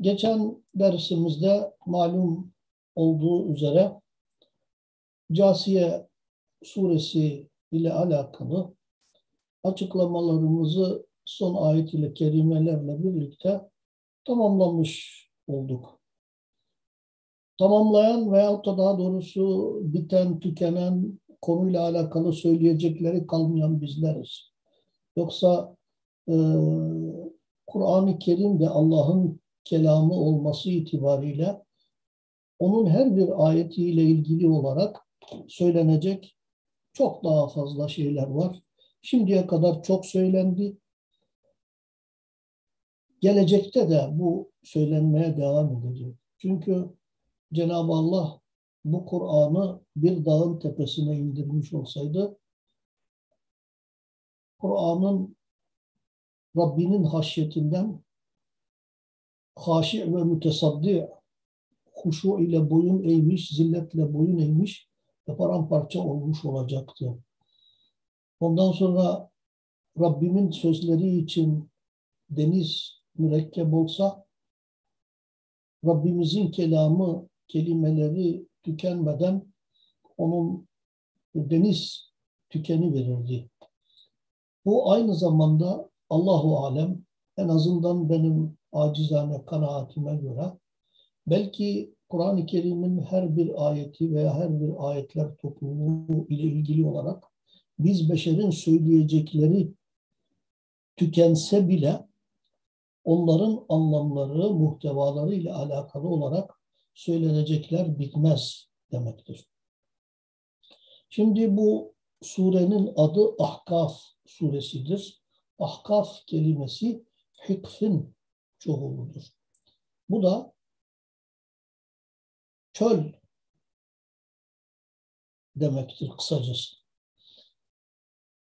Geçen dersimizde malum olduğu üzere Casiye suresi ile alakalı açıklamalarımızı son ayet ile kerimelerle birlikte tamamlamış olduk. Tamamlayan veyahut da daha doğrusu biten, tükenen konuyla alakalı söyleyecekleri kalmayan bizleriz. Yoksa e, Kur'an-ı Kerim de Allah'ın kelamı olması itibariyle onun her bir ayetiyle ilgili olarak söylenecek çok daha fazla şeyler var. Şimdiye kadar çok söylendi. Gelecekte de bu söylenmeye devam edecek. Çünkü Cenab-ı Allah bu Kur'an'ı bir dağın tepesine indirmiş olsaydı Kur'an'ın Rabbinin haşyetinden haşi ve mütesaddi huşu ile boyun eğmiş, zilletle boyun eğmiş ve paramparça olmuş olacaktı. Ondan sonra Rabbimin sözleri için deniz mürekkep olsa Rabbimizin kelamı, kelimeleri tükenmeden onun deniz tükeni verirdi. Bu aynı zamanda Allahu Alem en azından benim acizane kanaatime göre belki Kur'an-ı Kerim'in her bir ayeti veya her bir ayetler topluluğu ile ilgili olarak biz beşerin söyleyecekleri tükense bile onların anlamları, muhtevaları ile alakalı olarak söylenecekler bitmez demektir. Şimdi bu surenin adı Ahkaf suresidir. Ahkaf kelimesi hikfin çoğuludur. Bu da çöl demektir kısacası.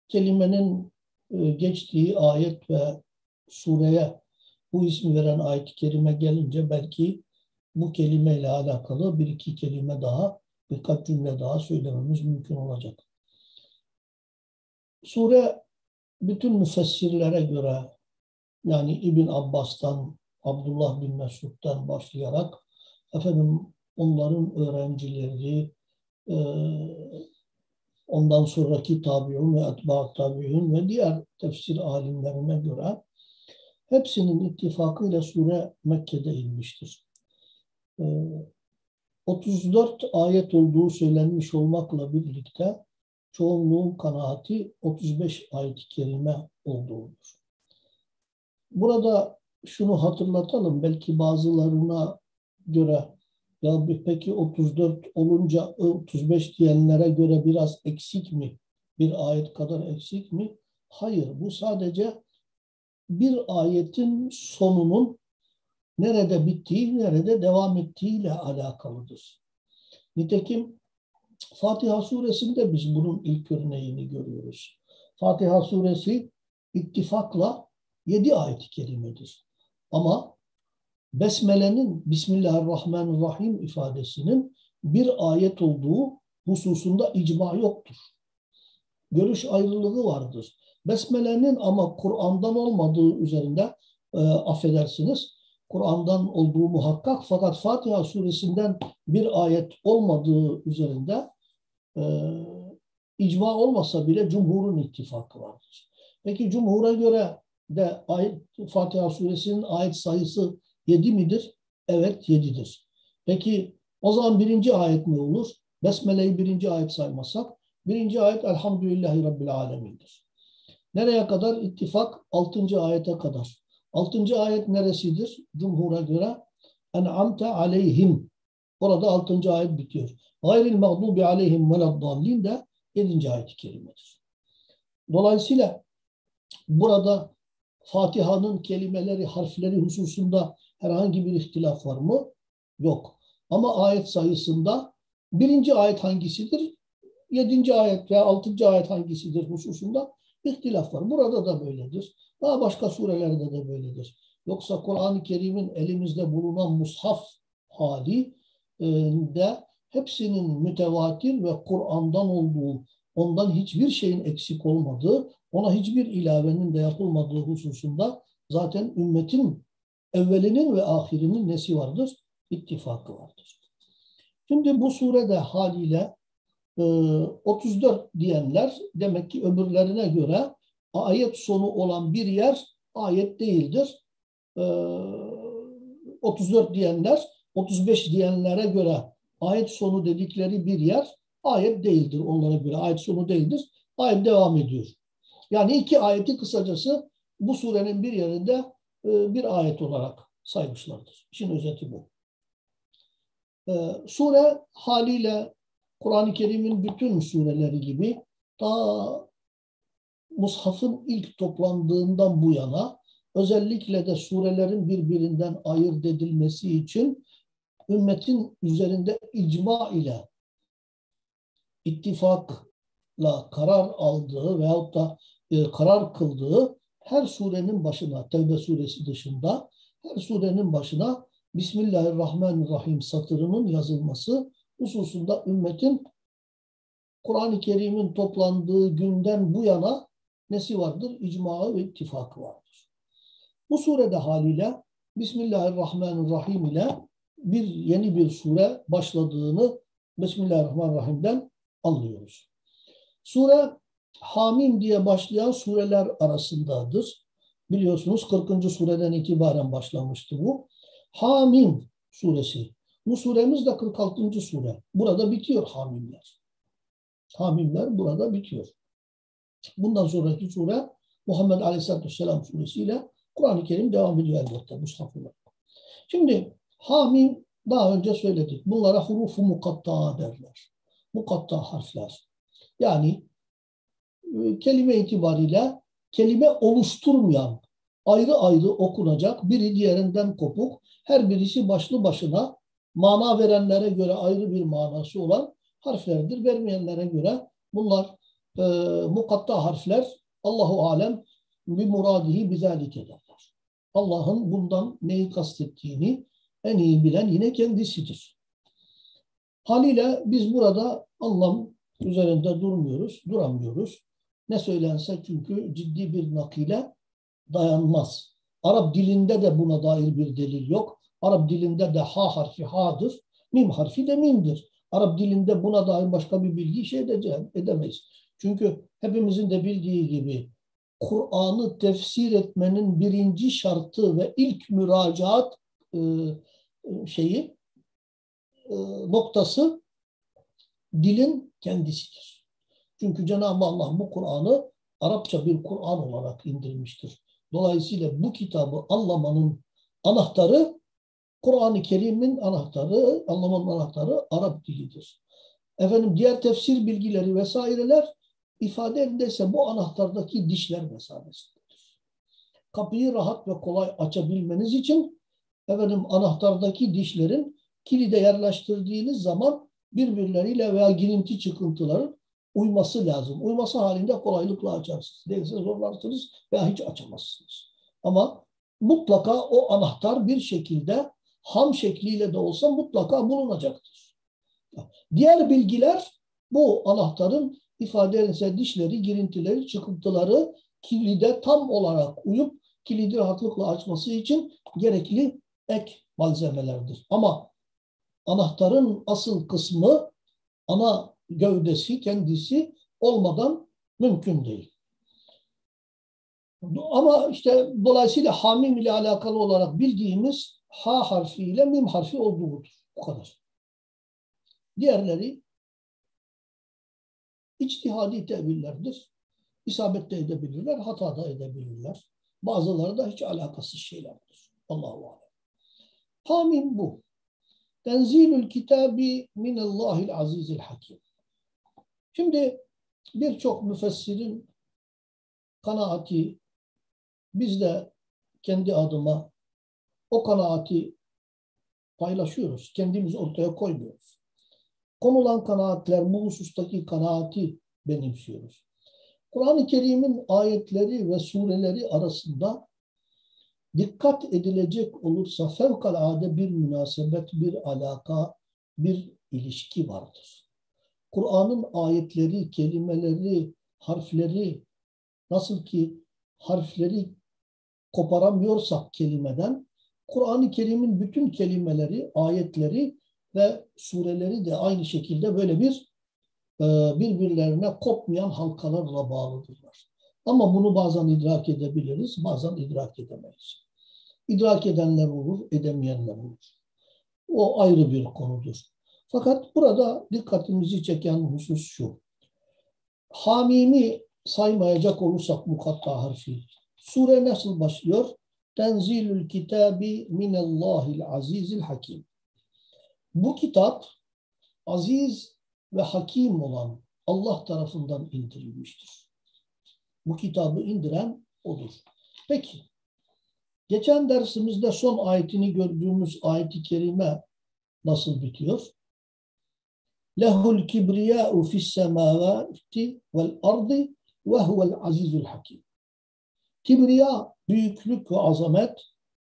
Kelimenin e, geçtiği ayet ve sureye bu ismi veren ayet-i kerime gelince belki bu kelimeyle alakalı bir iki kelime daha, birkaç cümle daha söylememiz mümkün olacak. Sure bütün müfessirlere göre yani İbn Abbas'tan, Abdullah bin Mesud'dan başlayarak efendim onların öğrencileri, e, ondan sonraki tabiun ve etba tabiun ve diğer tefsir alimlerine göre hepsinin ittifakıyla sure Mekke'de inmiştir. 34 e, ayet olduğu söylenmiş olmakla birlikte çoğunluğun kanaati 35 ayet-i kerime olduğudur. Burada şunu hatırlatalım. Belki bazılarına göre ya peki 34 olunca 35 diyenlere göre biraz eksik mi? Bir ayet kadar eksik mi? Hayır. Bu sadece bir ayetin sonunun nerede bittiği, nerede devam ettiğiyle alakalıdır. Nitekim Fatiha suresinde biz bunun ilk örneğini görüyoruz. Fatiha suresi ittifakla yedi ayet-i kerimedir. Ama Besmele'nin Bismillahirrahmanirrahim ifadesinin bir ayet olduğu hususunda icma yoktur. Görüş ayrılığı vardır. Besmele'nin ama Kur'an'dan olmadığı üzerinde e, affedersiniz Kur'an'dan olduğu muhakkak fakat Fatiha suresinden bir ayet olmadığı üzerinde e, icma olmasa bile cumhurun ittifakı vardır. Peki cumhura göre de ayet, Fatiha suresinin ayet sayısı yedi midir? Evet yedidir. Peki o zaman birinci ayet ne olur? Besmele'yi birinci ayet saymazsak birinci ayet Elhamdülillahi Rabbil Alemin'dir. Nereye kadar? İttifak altıncı ayete kadar. Altıncı ayet neresidir? Cumhur'a göre en'amte aleyhim. Orada altıncı ayet bitiyor. Gayril mağdubi aleyhim veleddallin de yedinci ayet-i kerimedir. Dolayısıyla burada Fatiha'nın kelimeleri, harfleri hususunda herhangi bir ihtilaf var mı? Yok. Ama ayet sayısında birinci ayet hangisidir? Yedinci ayet veya altıncı ayet hangisidir hususunda ihtilaf var. Burada da böyledir. Daha başka surelerde de böyledir. Yoksa Kur'an-ı Kerim'in elimizde bulunan mushaf hali e, hepsinin mütevatir ve Kur'an'dan olduğu, ondan hiçbir şeyin eksik olmadığı, ona hiçbir ilavenin de yapılmadığı hususunda zaten ümmetin evvelinin ve ahirinin nesi vardır? İttifakı vardır. Şimdi bu surede haliyle 34 e, diyenler demek ki öbürlerine göre ayet sonu olan bir yer ayet değildir. 34 e, diyenler 35 diyenlere göre ayet sonu dedikleri bir yer ayet değildir onlara göre. Ayet sonu değildir. Ayet devam ediyor. Yani iki ayeti kısacası bu surenin bir yerinde e, bir ayet olarak saymışlardır. İşin özeti bu. Sure haliyle Kur'an-ı Kerim'in bütün sureleri gibi ta Mushaf'ın ilk toplandığından bu yana özellikle de surelerin birbirinden ayırt edilmesi için ümmetin üzerinde icma ile ittifakla karar aldığı veyahut da e, karar kıldığı her surenin başına, Tevbe suresi dışında her surenin başına Bismillahirrahmanirrahim satırının yazılması hususunda ümmetin Kur'an-ı Kerim'in toplandığı günden bu yana nesi vardır? İcmağı ve ittifakı vardır. Bu surede haliyle Bismillahirrahmanirrahim ile bir yeni bir sure başladığını Bismillahirrahmanirrahim'den anlıyoruz. Sure Hamim diye başlayan sureler arasındadır. Biliyorsunuz 40. sureden itibaren başlamıştı bu. Hamim suresi bu suremiz de 46. sure. Burada bitiyor Hamimler. Hamimler burada bitiyor. Bundan sonraki sure Muhammed Aleyhisselatü Vesselam suresiyle Kur'an-ı Kerim devam ediyor elbette Mushaf olarak. Şimdi Hamim daha önce söyledik. Bunlara hurufu mukatta derler. Mukatta harfler. Yani kelime itibariyle kelime oluşturmayan, ayrı ayrı okunacak, biri diğerinden kopuk, her birisi başlı başına mana verenlere göre ayrı bir manası olan harflerdir. Vermeyenlere göre bunlar e, mukatta harfler Allahu alem bir muradihi bizalik ederler. Allah'ın bundan neyi kastettiğini en iyi bilen yine kendisidir. Haliyle biz burada anlam üzerinde durmuyoruz, duramıyoruz. Ne söylense çünkü ciddi bir nakile dayanmaz. Arap dilinde de buna dair bir delil yok. Arap dilinde de ha harfi ha'dır, mim harfi de mimdir. Arap dilinde buna dair başka bir bilgi şey edeceğim, edemeyiz. Çünkü hepimizin de bildiği gibi Kur'an'ı tefsir etmenin birinci şartı ve ilk müracaat e, şeyi e, noktası dilin kendisidir. Çünkü Cenab-ı Allah bu Kur'an'ı Arapça bir Kur'an olarak indirmiştir. Dolayısıyla bu kitabı anlamanın anahtarı Kur'an-ı Kerim'in anahtarı, anlamanın anahtarı Arap dilidir. Efendim diğer tefsir bilgileri vesaireler ifade edilse bu anahtardaki dişler mesabesindedir. Kapıyı rahat ve kolay açabilmeniz için efendim anahtardaki dişlerin kilide yerleştirdiğiniz zaman birbirleriyle veya girinti çıkıntıların uyması lazım. Uyması halinde kolaylıkla açarsınız. Değilse zorlarsınız veya hiç açamazsınız. Ama mutlaka o anahtar bir şekilde ham şekliyle de olsa mutlaka bulunacaktır. Diğer bilgiler bu anahtarın ifade dişleri, girintileri, çıkıntıları kilide tam olarak uyup kilidi rahatlıkla açması için gerekli ek malzemelerdir. Ama anahtarın asıl kısmı ana gövdesi kendisi olmadan mümkün değil. Ama işte dolayısıyla hamim ile alakalı olarak bildiğimiz ha harfi ile mim harfi olduğudur. Bu kadar. Diğerleri içtihadi tevillerdir. İsabet de edebilirler, hata da edebilirler. Bazıları da hiç alakasız şeylerdir. Allahu alem. Hamim bu. Tenzilül kitabi minallahil azizil hakim. Şimdi birçok müfessirin kanaati biz de kendi adıma o kanaati paylaşıyoruz. Kendimiz ortaya koymuyoruz. Konulan kanaatler bu husustaki kanaati benimsiyoruz. Kur'an-ı Kerim'in ayetleri ve sureleri arasında dikkat edilecek olursa fevkalade bir münasebet, bir alaka, bir ilişki vardır. Kur'an'ın ayetleri, kelimeleri, harfleri nasıl ki harfleri koparamıyorsak kelimeden Kur'an-ı Kerim'in bütün kelimeleri, ayetleri ve sureleri de aynı şekilde böyle bir e, birbirlerine kopmayan halkalarla bağlıdırlar. Ama bunu bazen idrak edebiliriz, bazen idrak edemeyiz. İdrak edenler olur, edemeyenler olur. O ayrı bir konudur. Fakat burada dikkatimizi çeken husus şu. Hamimi saymayacak olursak mukatta harfi. Sure nasıl başlıyor? Tenzilül kitabi minallahil azizil hakim. Bu kitap aziz ve hakim olan Allah tarafından indirilmiştir. Bu kitabı indiren odur. Peki, geçen dersimizde son ayetini gördüğümüz ayet-i kerime nasıl bitiyor? Lehul kibriyâ'u fis semâvâti vel ardı ve huvel azizul hakim. Kibriya, büyüklük ve azamet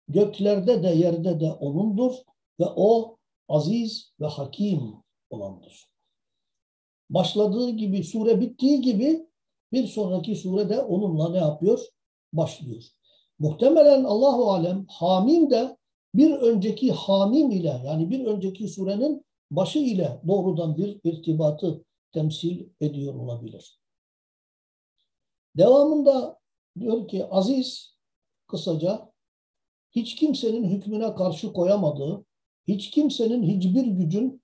göklerde de yerde de O'nundur ve O aziz ve hakim olandır. Başladığı gibi, sure bittiği gibi bir sonraki surede onunla ne yapıyor? Başlıyor. Muhtemelen Allahu Alem Hamim de bir önceki Hamim ile yani bir önceki surenin başı ile doğrudan bir irtibatı temsil ediyor olabilir. Devamında diyor ki Aziz kısaca hiç kimsenin hükmüne karşı koyamadığı, hiç kimsenin hiçbir gücün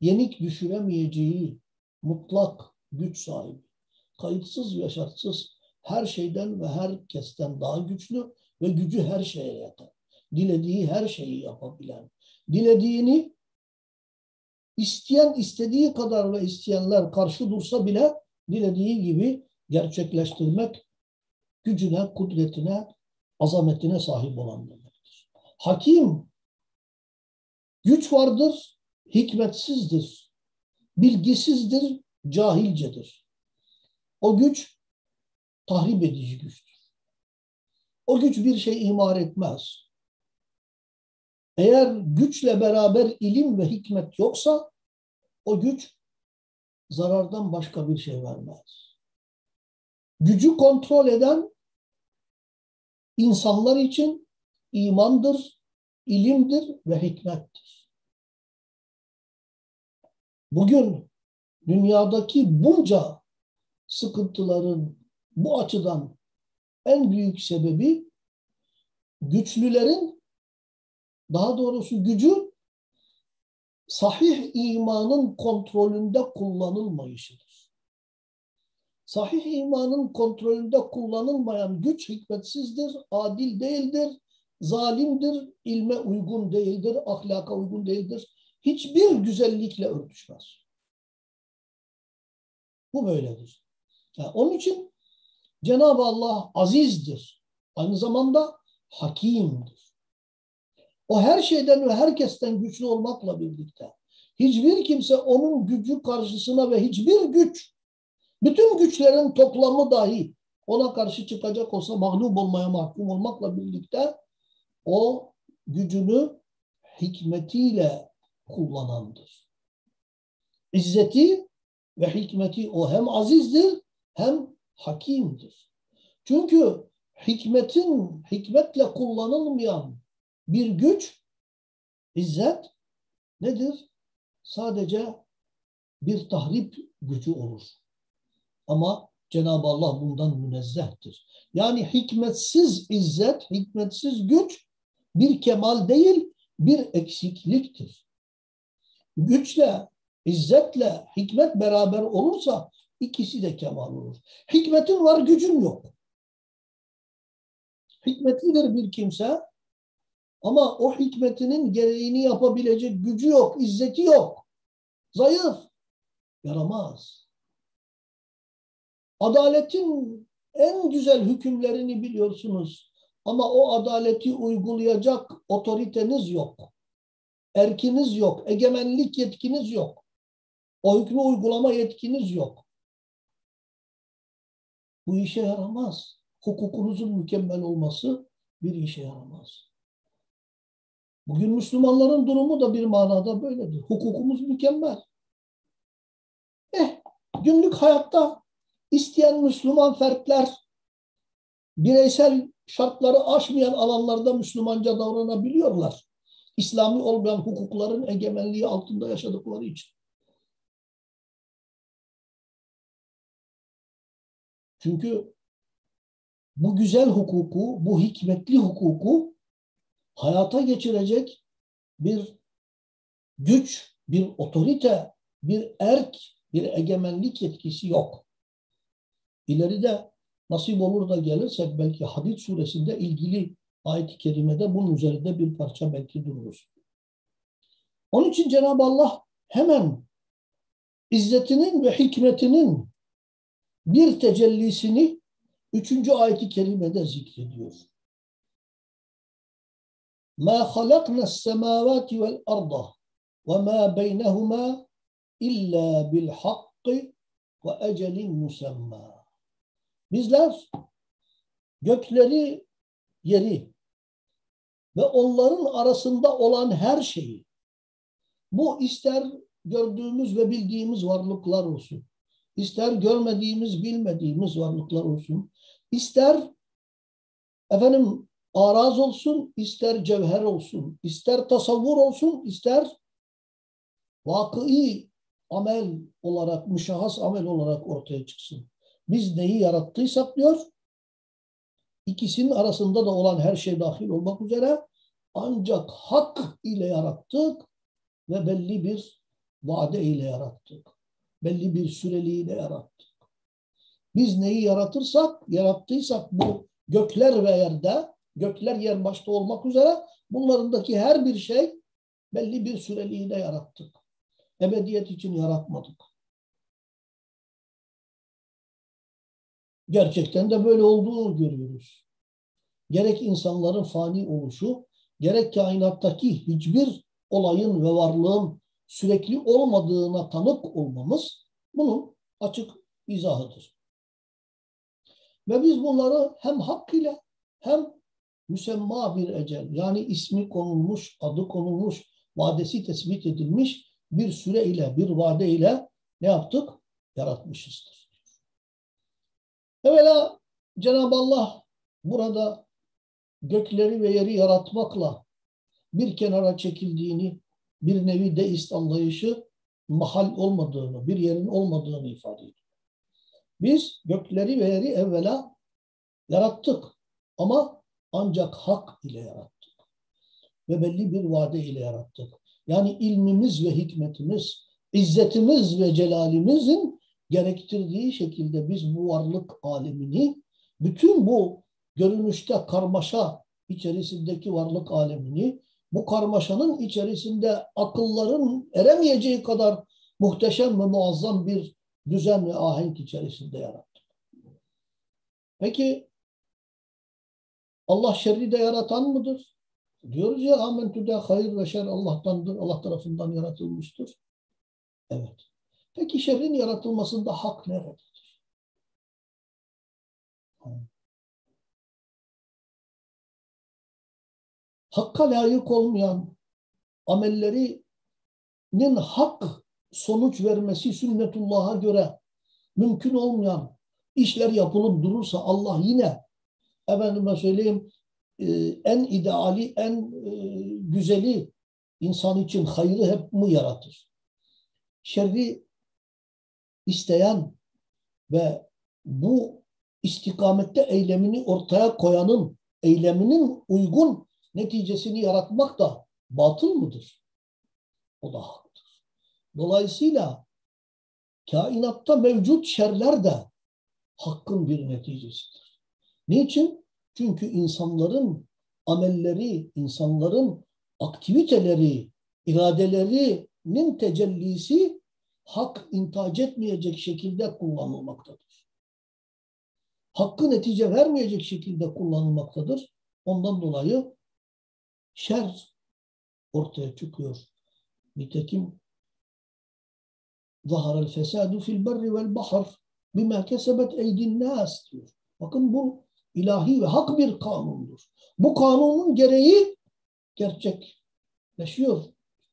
yenik düşüremeyeceği mutlak güç sahibi. Kayıtsız ve şartsız her şeyden ve herkesten daha güçlü ve gücü her şeye yeter. Dilediği her şeyi yapabilen. Dilediğini isteyen istediği kadar ve isteyenler karşı dursa bile dilediği gibi gerçekleştirmek gücüne, kudretine, azametine sahip olan demektir. Hakim, güç vardır, hikmetsizdir, bilgisizdir, cahilcedir. O güç tahrip edici güçtür. O güç bir şey imar etmez. Eğer güçle beraber ilim ve hikmet yoksa o güç zarardan başka bir şey vermez. Gücü kontrol eden insanlar için imandır, ilimdir ve hikmettir. Bugün dünyadaki bunca sıkıntıların bu açıdan en büyük sebebi güçlülerin daha doğrusu gücü sahih imanın kontrolünde kullanılmayışıdır. Sahih imanın kontrolünde kullanılmayan güç hikmetsizdir, adil değildir, zalimdir, ilme uygun değildir, ahlaka uygun değildir. Hiçbir güzellikle örtüşmez. Bu böyledir. Yani onun için Cenab-ı Allah azizdir. Aynı zamanda hakimdir. O her şeyden ve herkesten güçlü olmakla birlikte hiçbir kimse onun gücü karşısına ve hiçbir güç, bütün güçlerin toplamı dahi ona karşı çıkacak olsa mağlup olmaya mahkum olmakla birlikte o gücünü hikmetiyle kullanandır. İzzeti ve hikmeti o hem azizdir hem hakimdir. Çünkü hikmetin hikmetle kullanılmayan bir güç, izzet nedir? Sadece bir tahrip gücü olur. Ama Cenab-ı Allah bundan münezzehtir. Yani hikmetsiz izzet, hikmetsiz güç bir kemal değil, bir eksikliktir. Güçle, izzetle, hikmet beraber olursa ikisi de kemal olur. Hikmetin var, gücün yok. Hikmetlidir bir kimse ama o hikmetinin gereğini yapabilecek gücü yok, izzeti yok. Zayıf. Yaramaz. Adaletin en güzel hükümlerini biliyorsunuz. Ama o adaleti uygulayacak otoriteniz yok. Erkiniz yok. Egemenlik yetkiniz yok. O hükmü uygulama yetkiniz yok. Bu işe yaramaz. Hukukunuzun mükemmel olması bir işe yaramaz. Bugün Müslümanların durumu da bir manada böyledir. Hukukumuz mükemmel. Eh, günlük hayatta isteyen Müslüman fertler bireysel şartları aşmayan alanlarda Müslümanca davranabiliyorlar. İslami olmayan hukukların egemenliği altında yaşadıkları için. Çünkü bu güzel hukuku, bu hikmetli hukuku hayata geçirecek bir güç, bir otorite, bir erk, bir egemenlik yetkisi yok. İleride nasip olur da gelirsek belki Hadid suresinde ilgili ayet-i kerimede bunun üzerinde bir parça belki dururuz. Onun için Cenab-ı Allah hemen izzetinin ve hikmetinin bir tecellisini üçüncü ayet-i kerimede zikrediyor. مَا خَلَقْنَا السَّمَاوَاتِ وَالْأَرْضَ وَمَا بَيْنَهُمَا إِلَّا بِالْحَقِّ وَأَجَلٍ مُسَمَّى Bizler gökleri, yeri ve onların arasında olan her şeyi bu ister gördüğümüz ve bildiğimiz varlıklar olsun, ister görmediğimiz, bilmediğimiz varlıklar olsun, ister efendim araz olsun, ister cevher olsun, ister tasavvur olsun, ister vakıi amel olarak, müşahhas amel olarak ortaya çıksın. Biz neyi yarattıysak diyor, ikisinin arasında da olan her şey dahil olmak üzere ancak hak ile yarattık ve belli bir vade ile yarattık. Belli bir süreliğiyle yarattık. Biz neyi yaratırsak, yarattıysak bu gökler ve yerde, gökler yer başta olmak üzere bunlarındaki her bir şey belli bir süreliğiyle yarattık. Ebediyet için yaratmadık. Gerçekten de böyle olduğunu görüyoruz. Gerek insanların fani oluşu, gerek kainattaki hiçbir olayın ve varlığın sürekli olmadığına tanık olmamız bunun açık izahıdır. Ve biz bunları hem hakkıyla hem müsemma bir ecel yani ismi konulmuş, adı konulmuş, vadesi tespit edilmiş bir süre ile, bir vade ile ne yaptık? Yaratmışızdır. Evvela Cenab-ı Allah burada gökleri ve yeri yaratmakla bir kenara çekildiğini, bir nevi deist anlayışı mahal olmadığını, bir yerin olmadığını ifade ediyor. Biz gökleri ve yeri evvela yarattık ama ancak hak ile yarattık. Ve belli bir vade ile yarattık. Yani ilmimiz ve hikmetimiz, izzetimiz ve celalimizin gerektirdiği şekilde biz bu varlık alemini, bütün bu görünüşte karmaşa içerisindeki varlık alemini, bu karmaşanın içerisinde akılların eremeyeceği kadar muhteşem ve muazzam bir düzen ve ahenk içerisinde yarattı. Peki Allah şerri de yaratan mıdır? Diyoruz ya amentü de hayır ve şer Allah'tandır, Allah tarafından yaratılmıştır. Evet. Peki şerrin yaratılmasında hak nerededir? Hakka layık olmayan amellerinin hak sonuç vermesi sünnetullah'a göre mümkün olmayan işler yapılıp durursa Allah yine efendime söyleyeyim e, en ideali, en e, güzeli insan için hayrı hep mi yaratır? Şerri isteyen ve bu istikamette eylemini ortaya koyanın eyleminin uygun neticesini yaratmak da batıl mıdır? O da haktır. Dolayısıyla kainatta mevcut şerler de hakkın bir neticesidir. Niçin? Çünkü insanların amelleri, insanların aktiviteleri, iradelerinin tecellisi hak intac etmeyecek şekilde kullanılmaktadır. Hakkı netice vermeyecek şekilde kullanılmaktadır. Ondan dolayı şer ortaya çıkıyor. Nitekim zaharel fesadu fil berri vel bahar bima kesebet eydin nas diyor. Bakın bu ilahi ve hak bir kanundur. Bu kanunun gereği gerçekleşiyor.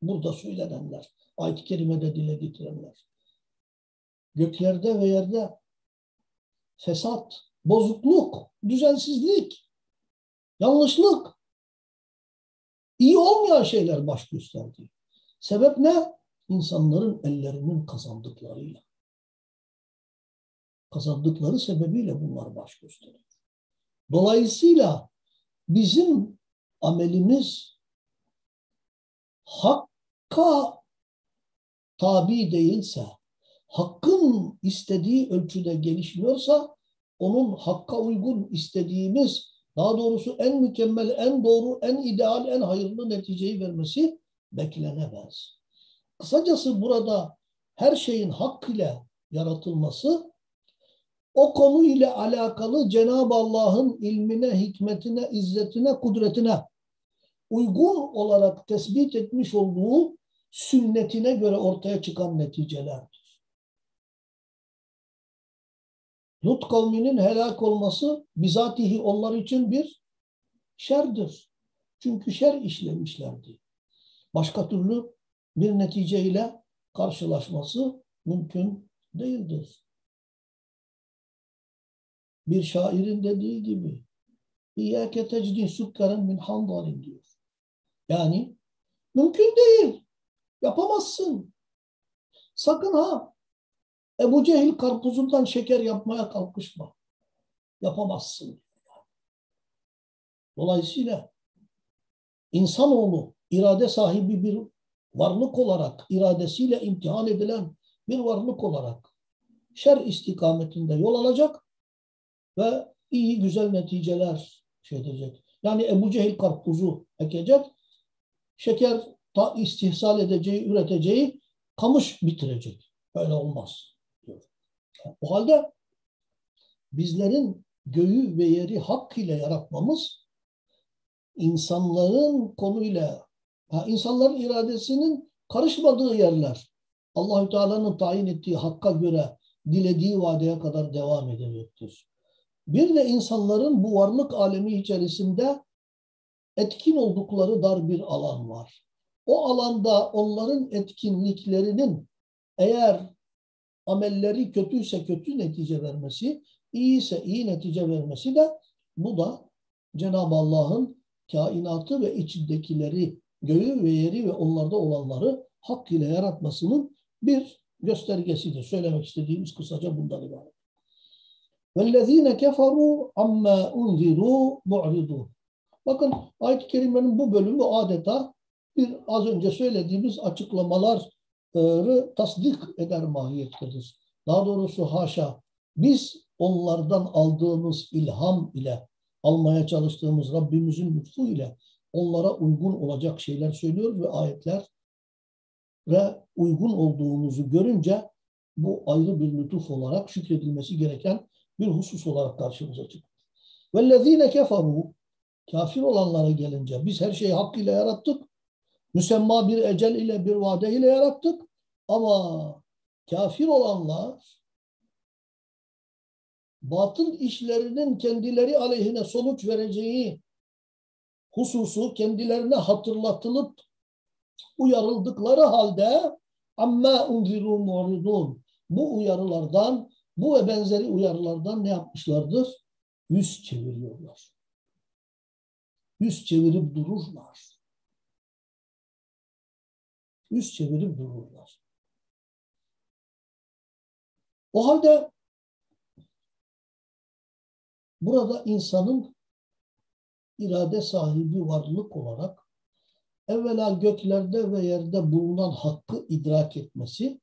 Burada söylenenler, ayet-i kerimede dile getirenler. Göklerde ve yerde fesat bozukluk, düzensizlik, yanlışlık, iyi olmayan şeyler baş gösterdi. Sebep ne? İnsanların ellerinin kazandıklarıyla. Kazandıkları sebebiyle bunlar baş gösteriyor. Dolayısıyla bizim amelimiz hakka tabi değilse, hakkın istediği ölçüde gelişmiyorsa, onun hakka uygun istediğimiz, daha doğrusu en mükemmel, en doğru, en ideal, en hayırlı neticeyi vermesi beklenemez. Kısacası burada her şeyin hak ile yaratılması o konu ile alakalı Cenab-ı Allah'ın ilmine, hikmetine, izzetine, kudretine uygun olarak tespit etmiş olduğu sünnetine göre ortaya çıkan neticelerdir. Lut kavminin helak olması bizatihi onlar için bir şerdir. Çünkü şer işlemişlerdi. Başka türlü bir neticeyle karşılaşması mümkün değildir. Bir şairin dediği gibi İyyâke tecdin sukkaren min handalin diyor. Yani mümkün değil. Yapamazsın. Sakın ha Ebu Cehil karpuzundan şeker yapmaya kalkışma. Yapamazsın. Dolayısıyla insanoğlu irade sahibi bir varlık olarak, iradesiyle imtihan edilen bir varlık olarak şer istikametinde yol alacak ve iyi güzel neticeler şey edecek. Yani Ebu Cehil karpuzu ekecek, şeker ta istihsal edeceği, üreteceği kamış bitirecek. Böyle olmaz. Diyor. O halde bizlerin göğü ve yeri hak ile yaratmamız insanların konuyla ha, insanların iradesinin karışmadığı yerler Allahü Teala'nın tayin ettiği hakka göre dilediği vadeye kadar devam edecektir. Bir de insanların bu varlık alemi içerisinde etkin oldukları dar bir alan var. O alanda onların etkinliklerinin eğer amelleri kötüyse kötü netice vermesi, iyi ise iyi netice vermesi de bu da Cenab-ı Allah'ın kainatı ve içindekileri, göğü ve yeri ve onlarda olanları hak ile yaratmasının bir göstergesidir. Söylemek istediğimiz kısaca bundan ibaret. وَالَّذ۪ينَ كَفَرُوا عَمَّا اُنْذِرُوا مُعْرِضُونَ Bakın ayet-i kerimenin bu bölümü adeta bir az önce söylediğimiz açıklamaları tasdik eder mahiyettedir. Daha doğrusu haşa biz onlardan aldığımız ilham ile almaya çalıştığımız Rabbimizin lütfu ile onlara uygun olacak şeyler söylüyor ve ayetler ve uygun olduğumuzu görünce bu ayrı bir lütuf olarak şükredilmesi gereken bir husus olarak karşımıza çıktı. وَالَّذ۪ينَ كَفَرُوا Kafir olanlara gelince biz her şeyi hak ile yarattık. Müsemma bir ecel ile bir vade ile yarattık. Ama kafir olanlar batıl işlerinin kendileri aleyhine sonuç vereceği hususu kendilerine hatırlatılıp uyarıldıkları halde amma unziru mu'ridun bu uyarılardan bu ve benzeri uyarılardan ne yapmışlardır? Yüz çeviriyorlar. Yüz çevirip dururlar. Yüz çevirip dururlar. O halde burada insanın irade sahibi varlık olarak evvela göklerde ve yerde bulunan hakkı idrak etmesi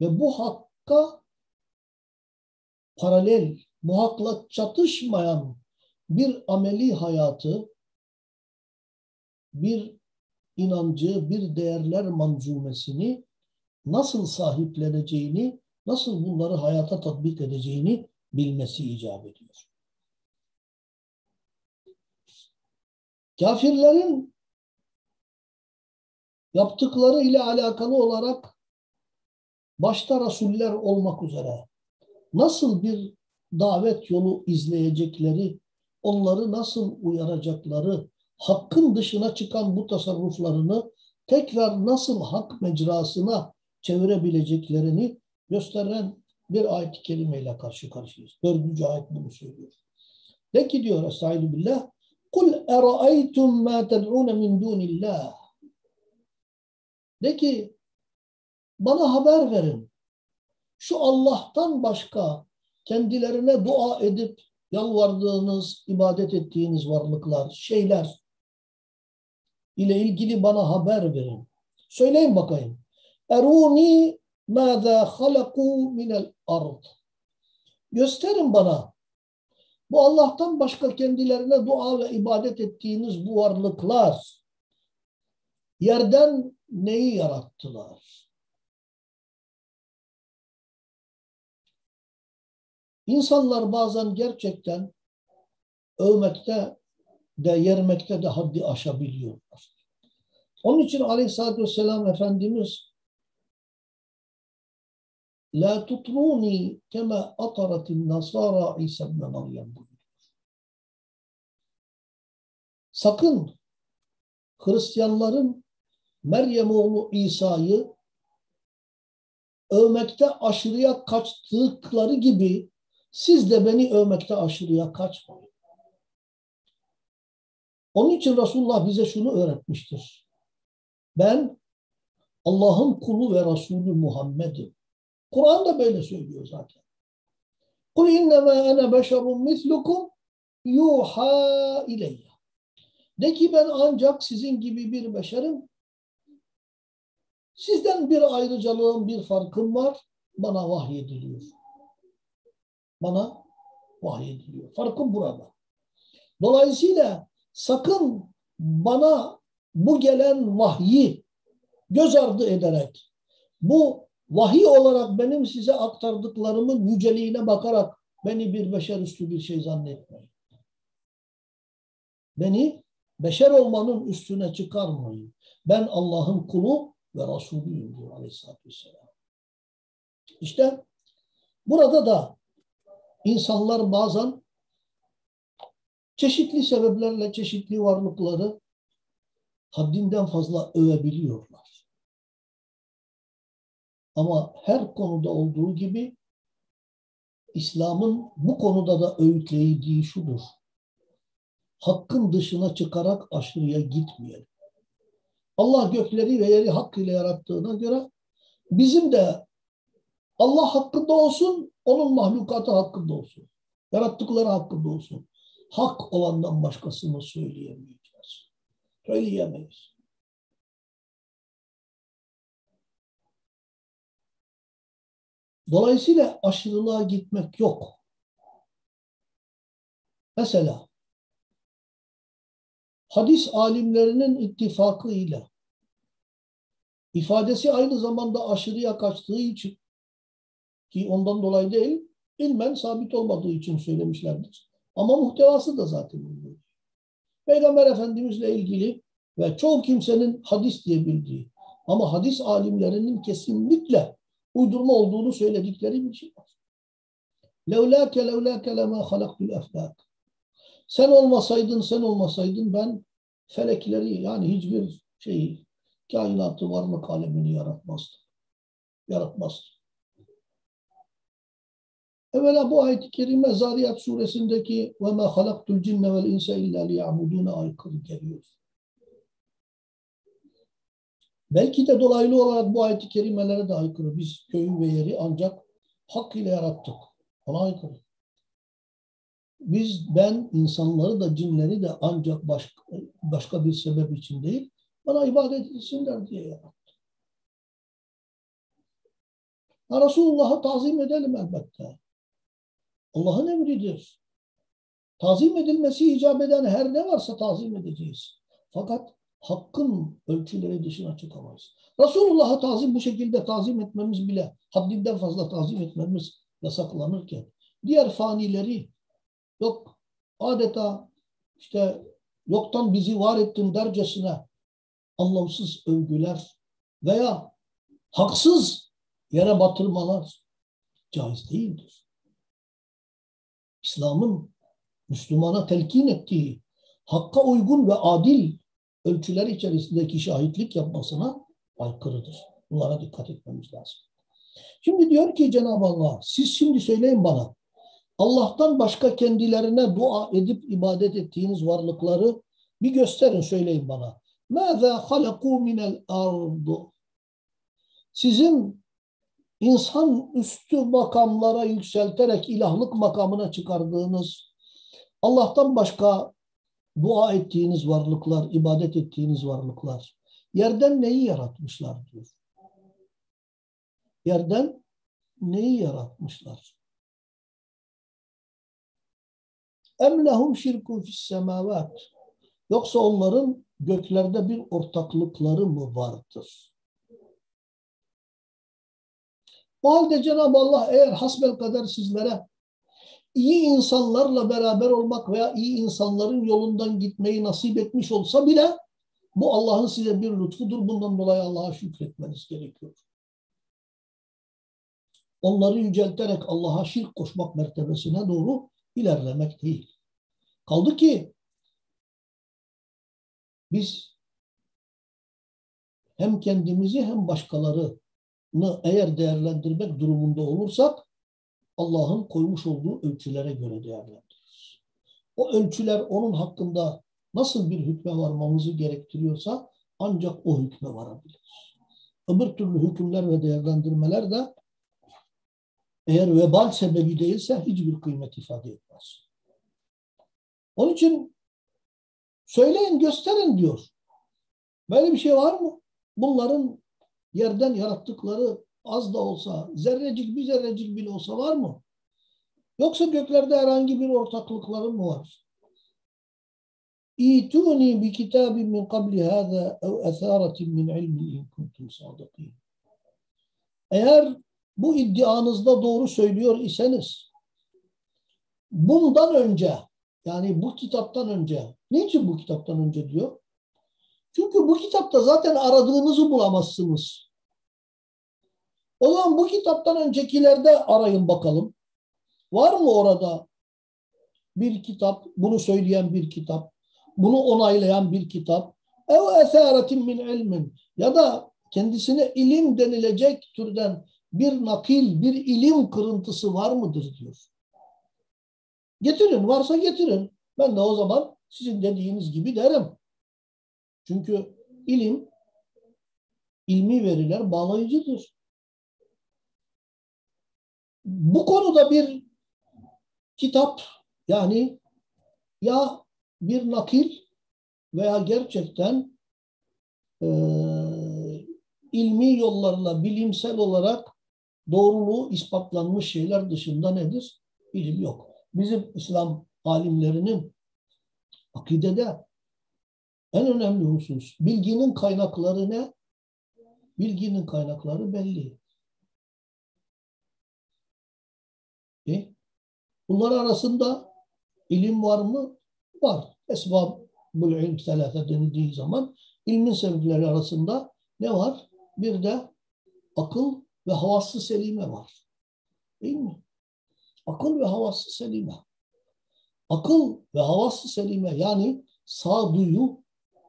ve bu hakka paralel, bu çatışmayan bir ameli hayatı, bir inancı, bir değerler manzumesini nasıl sahipleneceğini, nasıl bunları hayata tatbik edeceğini bilmesi icap ediyor. Kafirlerin yaptıkları ile alakalı olarak başta rasuller olmak üzere nasıl bir davet yolu izleyecekleri, onları nasıl uyaracakları, hakkın dışına çıkan bu tasarruflarını tekrar nasıl hak mecrasına çevirebileceklerini gösteren bir ayet-i kerimeyle karşı karşıyayız. Dördüncü ayet bunu söylüyor. De ki diyor Estaizu billah Kul eraeytum ma ted'une min dunillah De ki bana haber verin şu Allah'tan başka kendilerine dua edip yalvardığınız, ibadet ettiğiniz varlıklar, şeyler ile ilgili bana haber verin. Söyleyin bakayım. Eruni mâzâ halakû minel ard. Gösterin bana. Bu Allah'tan başka kendilerine dua ve ibadet ettiğiniz bu varlıklar yerden neyi yarattılar? İnsanlar bazen gerçekten övmekte de yermekte de haddi aşabiliyorlar. Onun için Aleyhisselatü Vesselam Efendimiz La tutruni kema ataratin nasara İsa ibn Meryem Sakın Hristiyanların Meryem oğlu İsa'yı övmekte aşırıya kaçtıkları gibi siz de beni övmekte aşırıya kaçmayın. Onun için Resulullah bize şunu öğretmiştir. Ben Allah'ın kulu ve Resulü Muhammed'im. Kur'an da böyle söylüyor zaten. Kul innema ana beşerun mislukum yuha ileyye. De ki ben ancak sizin gibi bir beşerim. Sizden bir ayrıcalığım, bir farkım var. Bana vahyediliyor. Bana vahyediliyor. Farkım burada. Dolayısıyla sakın bana bu gelen vahyi göz ardı ederek bu vahiy olarak benim size aktardıklarımın yüceliğine bakarak beni bir beşer üstü bir şey zannetmeyin. Beni beşer olmanın üstüne çıkarmayın. Ben Allah'ın kulu ve Resulüyüm diyor Aleyhisselatü Vesselam. İşte burada da insanlar bazen çeşitli sebeplerle çeşitli varlıkları haddinden fazla övebiliyorlar. Ama her konuda olduğu gibi İslam'ın bu konuda da öğütleydiği şudur. Hakkın dışına çıkarak aşırıya gitmeyelim. Allah gökleri ve yeri hak ile yarattığına göre bizim de Allah hakkında olsun, onun mahlukatı hakkında olsun. Yarattıkları hakkında olsun. Hak olandan başkasını söyleyemeyeceğiz. Söyleyemeyiz. Dolayısıyla aşırılığa gitmek yok. Mesela hadis alimlerinin ittifakıyla ifadesi aynı zamanda aşırıya kaçtığı için ki ondan dolayı değil ilmen sabit olmadığı için söylemişlerdir. Ama muhtevası da zaten oluyor. Peygamber Efendimizle ilgili ve çoğu kimsenin hadis diye bildiği ama hadis alimlerinin kesinlikle uydurma olduğunu söyledikleri bir şey var. Levlâke levlâke lemâ halaktul eflâk. Sen olmasaydın, sen olmasaydın ben felekleri yani hiçbir şeyi, kainatı, varlık alemini yaratmazdım. Yaratmazdım. Evvela bu ayet-i kerime Zariyat suresindeki ve ma halaktul cinne vel insa illa liya'buduna aykırı geliyor. Belki de dolaylı olarak bu ayet-i kerimelere de aykırı. Biz köyü ve yeri ancak hak ile yarattık. Ona aykırı. Biz, ben insanları da cinleri de ancak başka, başka bir sebep için değil, bana ibadet etsinler diye yarattım. Resulullah'ı tazim edelim elbette. Allah'ın emridir. Tazim edilmesi icap eden her ne varsa tazim edeceğiz. Fakat hakkın ölçüleri dışına çıkamayız. Resulullah'a tazim bu şekilde tazim etmemiz bile haddinden fazla tazim etmemiz yasaklanırken diğer fanileri yok adeta işte yoktan bizi var ettin dercesine anlamsız övgüler veya haksız yere batırmalar caiz değildir. İslam'ın Müslümana telkin ettiği hakka uygun ve adil ölçüler içerisindeki şahitlik yapmasına aykırıdır. Bunlara dikkat etmemiz lazım. Şimdi diyor ki Cenab-ı Allah siz şimdi söyleyin bana Allah'tan başka kendilerine dua edip ibadet ettiğiniz varlıkları bir gösterin söyleyin bana. ماذا خلقوا من الأرض Sizin insan üstü makamlara yükselterek ilahlık makamına çıkardığınız Allah'tan başka dua ettiğiniz varlıklar, ibadet ettiğiniz varlıklar yerden neyi yaratmışlar diyor. Yerden neyi yaratmışlar? Em lehum şirkun fis semavat. Yoksa onların göklerde bir ortaklıkları mı vardır? O halde Cenab-ı Allah eğer hasbel kadar sizlere iyi insanlarla beraber olmak veya iyi insanların yolundan gitmeyi nasip etmiş olsa bile bu Allah'ın size bir lütfudur. Bundan dolayı Allah'a şükretmeniz gerekiyor. Onları yücelterek Allah'a şirk koşmak mertebesine doğru ilerlemek değil. Kaldı ki biz hem kendimizi hem başkalarını eğer değerlendirmek durumunda olursak Allah'ın koymuş olduğu ölçülere göre değerlendiririz. O ölçüler onun hakkında nasıl bir hükme varmamızı gerektiriyorsa ancak o hükme varabiliriz. Öbür türlü hükümler ve değerlendirmeler de eğer vebal sebebi değilse hiçbir kıymet ifade etmez. Onun için söyleyin gösterin diyor. Böyle bir şey var mı? Bunların yerden yarattıkları az da olsa, zerrecik bir zerrecik bile olsa var mı? Yoksa göklerde herhangi bir ortaklıkları mı var? İtuni bi kitabin min qabli hâzâ ev esâretin min ilmin in kuntum sâdıkîn. Eğer bu iddianızda doğru söylüyor iseniz bundan önce yani bu kitaptan önce niçin bu kitaptan önce diyor? Çünkü bu kitapta zaten aradığınızı bulamazsınız. O zaman bu kitaptan öncekilerde arayın bakalım. Var mı orada bir kitap, bunu söyleyen bir kitap, bunu onaylayan bir kitap, ev esaretin min ilmin ya da kendisine ilim denilecek türden bir nakil, bir ilim kırıntısı var mıdır diyor. Getirin, varsa getirin. Ben de o zaman sizin dediğiniz gibi derim. Çünkü ilim, ilmi veriler bağlayıcıdır. Bu konuda bir kitap yani ya bir nakil veya gerçekten e, ilmi yollarla bilimsel olarak doğruluğu ispatlanmış şeyler dışında nedir? İlim yok. Bizim İslam alimlerinin akidede en önemli husus bilginin kaynakları ne? Bilginin kaynakları belli. E? Bunlar arasında ilim var mı? Var. Esbab-ül ilm selase denildiği zaman ilmin sebepleri arasında ne var? Bir de akıl ve havası selime var. Değil mi? Akıl ve havası selime. Akıl ve havası selime yani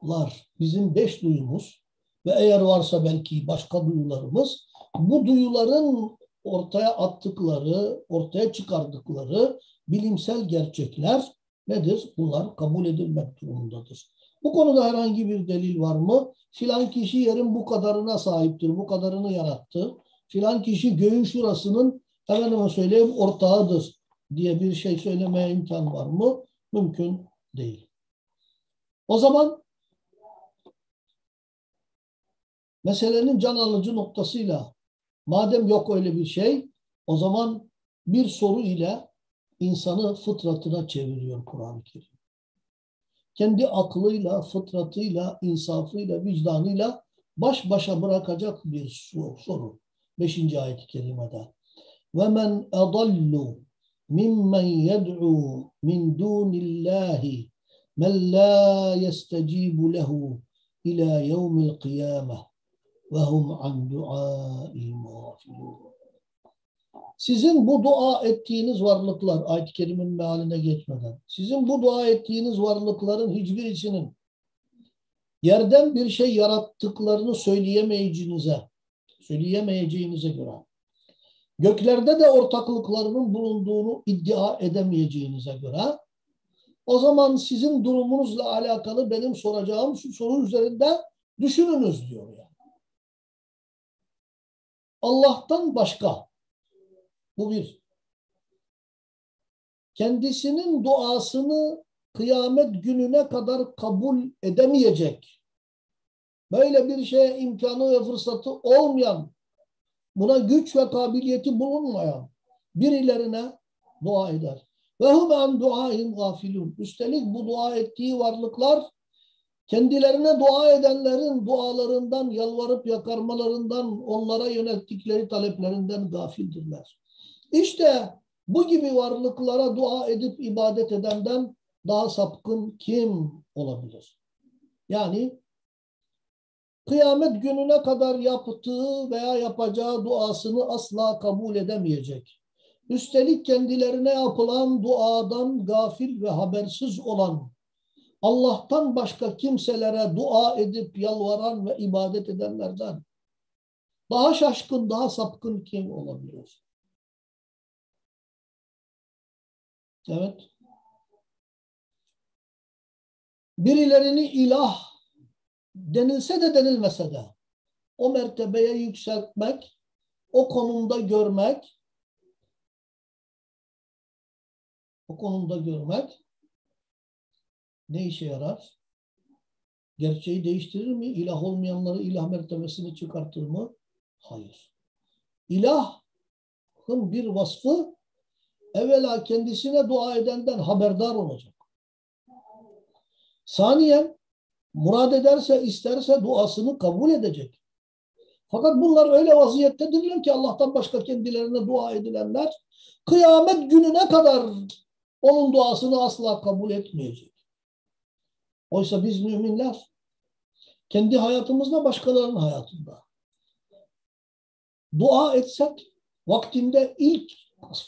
sağduyular bizim beş duyumuz ve eğer varsa belki başka duyularımız bu duyuların ortaya attıkları, ortaya çıkardıkları bilimsel gerçekler nedir? Bunlar kabul edilmek durumundadır. Bu konuda herhangi bir delil var mı? Filan kişi yerin bu kadarına sahiptir, bu kadarını yarattı. Filan kişi göğün şurasının efendime söyleyeyim ortağıdır diye bir şey söylemeye imkan var mı? Mümkün değil. O zaman meselenin can alıcı noktasıyla madem yok öyle bir şey o zaman bir soru ile insanı fıtratına çeviriyor Kur'an-ı Kerim. Kendi aklıyla, fıtratıyla, insafıyla, vicdanıyla baş başa bırakacak bir soru. Beşinci ayet-i kerimede. وَمَنْ أَضَلُّ مِمَّنْ يَدْعُوا مِنْ دُونِ اللّٰهِ مَنْ لَا يَسْتَجِيبُ لَهُ إِلَى يَوْمِ الْقِيَامَةِ ve hum an duai muafilun. Sizin bu dua ettiğiniz varlıklar, ayet-i kerimin mealine geçmeden, sizin bu dua ettiğiniz varlıkların hiçbirisinin yerden bir şey yarattıklarını söyleyemeyeceğinize, söyleyemeyeceğinize göre, göklerde de ortaklıklarının bulunduğunu iddia edemeyeceğinize göre, o zaman sizin durumunuzla alakalı benim soracağım şu soru üzerinde düşününüz diyor. Allah'tan başka bu bir. Kendisinin duasını kıyamet gününe kadar kabul edemeyecek. Böyle bir şeye imkanı ve fırsatı olmayan, buna güç ve kabiliyeti bulunmayan birilerine dua eder. Ve hum an duain gafilun. Üstelik bu dua ettiği varlıklar kendilerine dua edenlerin dualarından, yalvarıp yakarmalarından, onlara yönelttikleri taleplerinden gafildirler. İşte bu gibi varlıklara dua edip ibadet edenden daha sapkın kim olabilir? Yani kıyamet gününe kadar yaptığı veya yapacağı duasını asla kabul edemeyecek. Üstelik kendilerine yapılan duadan gafil ve habersiz olan, Allah'tan başka kimselere dua edip yalvaran ve ibadet edenlerden daha şaşkın, daha sapkın kim olabilir? Evet. Birilerini ilah denilse de denilmese de o mertebeye yükseltmek, o konumda görmek, o konumda görmek ne işe yarar? Gerçeği değiştirir mi? İlah olmayanları ilah mertebesini çıkartır mı? Hayır. İlahın bir vasfı evvela kendisine dua edenden haberdar olacak. Saniyen murad ederse, isterse duasını kabul edecek. Fakat bunlar öyle vaziyettedirler ki Allah'tan başka kendilerine dua edilenler kıyamet gününe kadar onun duasını asla kabul etmeyecek. Oysa biz müminler kendi hayatımızda başkalarının hayatında dua etsek vaktinde ilk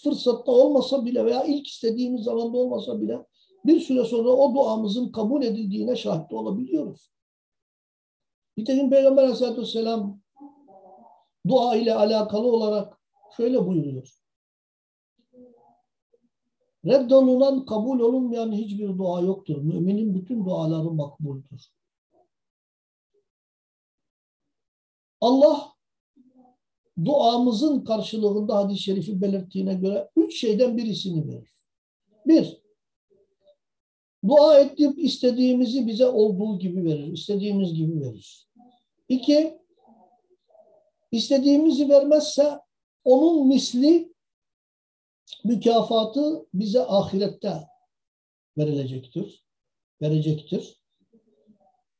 fırsatta olmasa bile veya ilk istediğimiz zamanda olmasa bile bir süre sonra o duamızın kabul edildiğine şahit olabiliyoruz. Nitekim Peygamber Aleyhisselatü Vesselam dua ile alakalı olarak şöyle buyuruyor. Reddolunan, kabul olunmayan hiçbir dua yoktur. Müminin bütün duaları makbuldür. Allah duamızın karşılığında hadis-i şerifi belirttiğine göre üç şeyden birisini verir. Bir, Dua edip istediğimizi bize olduğu gibi verir. istediğimiz gibi verir. İki, istediğimizi vermezse onun misli mükafatı bize ahirette verilecektir. Verecektir.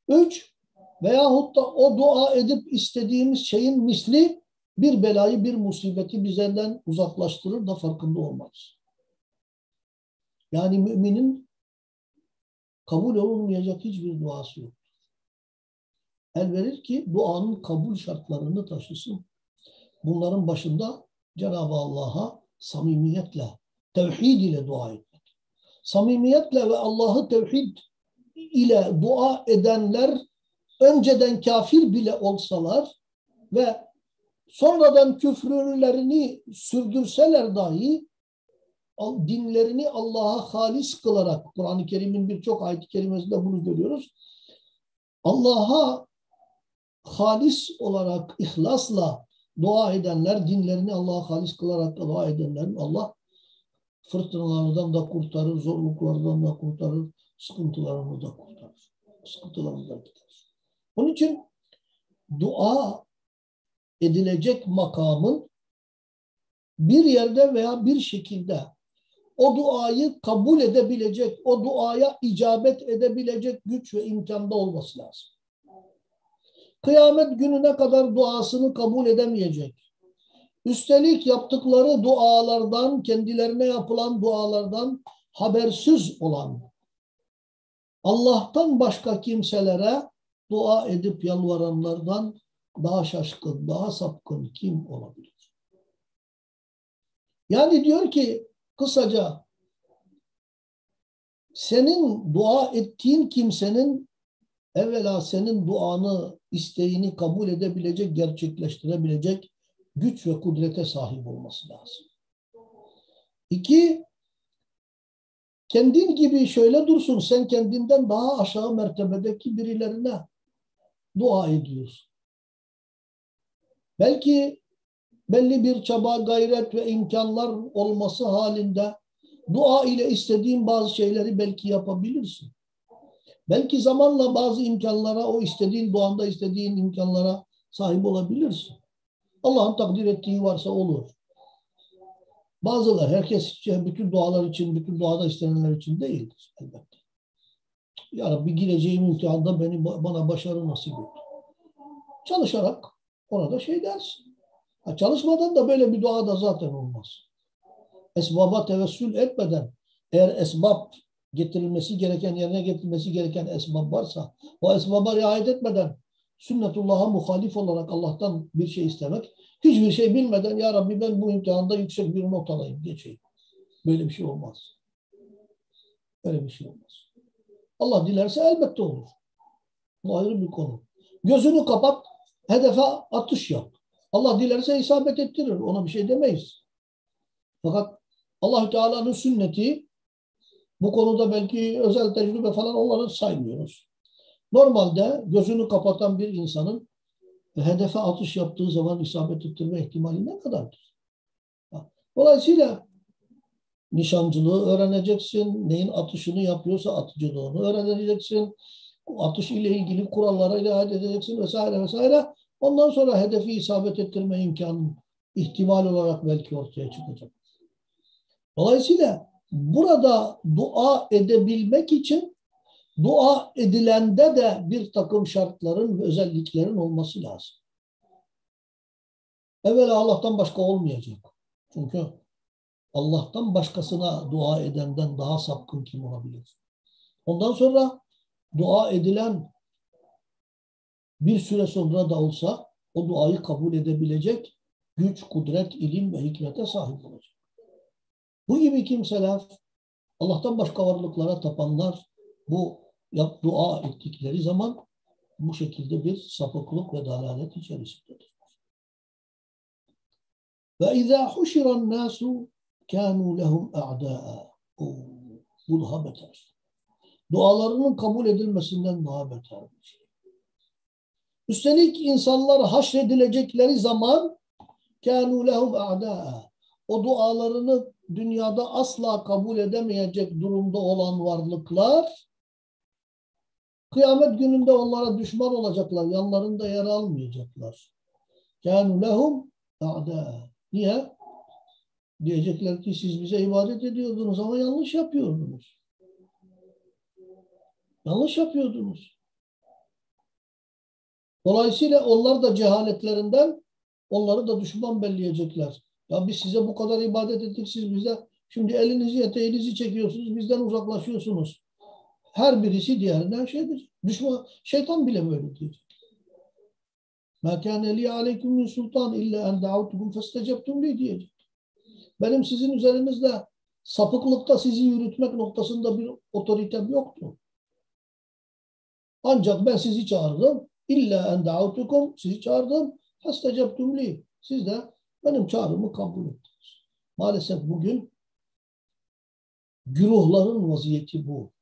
Üç, veyahut da o dua edip istediğimiz şeyin misli bir belayı, bir musibeti bizden uzaklaştırır da farkında olmaz. Yani müminin kabul olunmayacak hiçbir duası yok. El verir ki duanın kabul şartlarını taşısın. Bunların başında Cenab-ı Allah'a samimiyetle, tevhid ile dua etmek. Samimiyetle ve Allah'ı tevhid ile dua edenler önceden kafir bile olsalar ve sonradan küfrünlerini sürdürseler dahi dinlerini Allah'a halis kılarak Kur'an-ı Kerim'in birçok ayet-i kerimesinde bunu görüyoruz. Allah'a halis olarak ihlasla dua edenler, dinlerini Allah'a halis kılarak dua edenlerin Allah fırtınalardan da kurtarır, zorluklardan da kurtarır, sıkıntılarını da kurtarır. Sıkıntılarını da gider. Onun için dua edilecek makamın bir yerde veya bir şekilde o duayı kabul edebilecek, o duaya icabet edebilecek güç ve imkanda olması lazım. Kıyamet gününe kadar duasını kabul edemeyecek. Üstelik yaptıkları dualardan, kendilerine yapılan dualardan habersiz olan, Allah'tan başka kimselere dua edip yalvaranlardan daha şaşkın, daha sapkın kim olabilir? Yani diyor ki Kısaca senin dua ettiğin kimsenin evvela senin duanı, isteğini kabul edebilecek, gerçekleştirebilecek güç ve kudrete sahip olması lazım. İki, kendin gibi şöyle dursun, sen kendinden daha aşağı mertebedeki birilerine dua ediyorsun. Belki belli bir çaba, gayret ve imkanlar olması halinde dua ile istediğin bazı şeyleri belki yapabilirsin. Belki zamanla bazı imkanlara, o istediğin duanda istediğin imkanlara sahip olabilirsin. Allah'ın takdir ettiği varsa olur. Bazılar, herkes bütün dualar için, bütün duada istenenler için değildir elbette. Ya Rabbi gireceğim imtihanda beni, bana başarı nasip et. Çalışarak ona da şey dersin. Ha, çalışmadan da böyle bir dua da zaten olmaz. Esbaba tevessül etmeden eğer esbab getirilmesi gereken, yerine getirilmesi gereken esbab varsa o esbaba riayet etmeden sünnetullah'a muhalif olarak Allah'tan bir şey istemek hiçbir şey bilmeden ya Rabbi ben bu imtihanda yüksek bir not alayım geçeyim. Böyle bir şey olmaz. Böyle bir şey olmaz. Allah dilerse elbette olur. Bu ayrı bir konu. Gözünü kapat, hedefe atış yap. Allah dilerse isabet ettirir. Ona bir şey demeyiz. Fakat allah Teala'nın sünneti bu konuda belki özel tecrübe falan onları saymıyoruz. Normalde gözünü kapatan bir insanın hedefe atış yaptığı zaman isabet ettirme ihtimali ne kadardır? Dolayısıyla nişancılığı öğreneceksin. Neyin atışını yapıyorsa atıcılığını öğreneceksin. Atış ile ilgili kurallara riayet edeceksin vesaire vesaire. Ondan sonra hedefi isabet ettirme imkanı ihtimal olarak belki ortaya çıkacak. Dolayısıyla burada dua edebilmek için dua edilende de bir takım şartların ve özelliklerin olması lazım. Evvela Allah'tan başka olmayacak. Çünkü Allah'tan başkasına dua edenden daha sapkın kim olabilir? Ondan sonra dua edilen bir süre sonra da olsa o duayı kabul edebilecek güç, kudret, ilim ve hikmete sahip olacak. Bu gibi kimseler Allah'tan başka varlıklara tapanlar bu yap, dua ettikleri zaman bu şekilde bir sapıklık ve dalalet içerisindedir. Ve izâ huşiran nâsu kânû lehum a'dâ'a. Bu daha beter. Dualarının kabul edilmesinden daha beter şey. Üstelik insanlar haşredilecekleri zaman kânû lehum a'dâ'a. O dualarını dünyada asla kabul edemeyecek durumda olan varlıklar kıyamet gününde onlara düşman olacaklar. Yanlarında yer almayacaklar. Kânû lehum a'dâ'a. Niye? Diyecekler ki siz bize ibadet ediyordunuz ama yanlış yapıyordunuz. Yanlış yapıyordunuz. Dolayısıyla onlar da cehaletlerinden onları da düşman belleyecekler. Ya biz size bu kadar ibadet ettik siz bize şimdi elinizi eteğinizi çekiyorsunuz bizden uzaklaşıyorsunuz. Her birisi diğerinden şeydir. Düşman, şeytan bile böyle diyecek. مَا كَانَ لِي عَلَيْكُمْ مِنْ سُلْطَانٍ اِلَّا اَنْ دَعَوْتُكُمْ فَاسْتَجَبْتُمْ لِي diyecek. Benim sizin üzerinizde sapıklıkta sizi yürütmek noktasında bir otoritem yoktu. Ancak ben sizi çağırdım. İlla en da'utukum sizi çağırdım. Fastecebtum li. Siz de benim çağrımı kabul ettiniz. Maalesef bugün güruhların vaziyeti bu.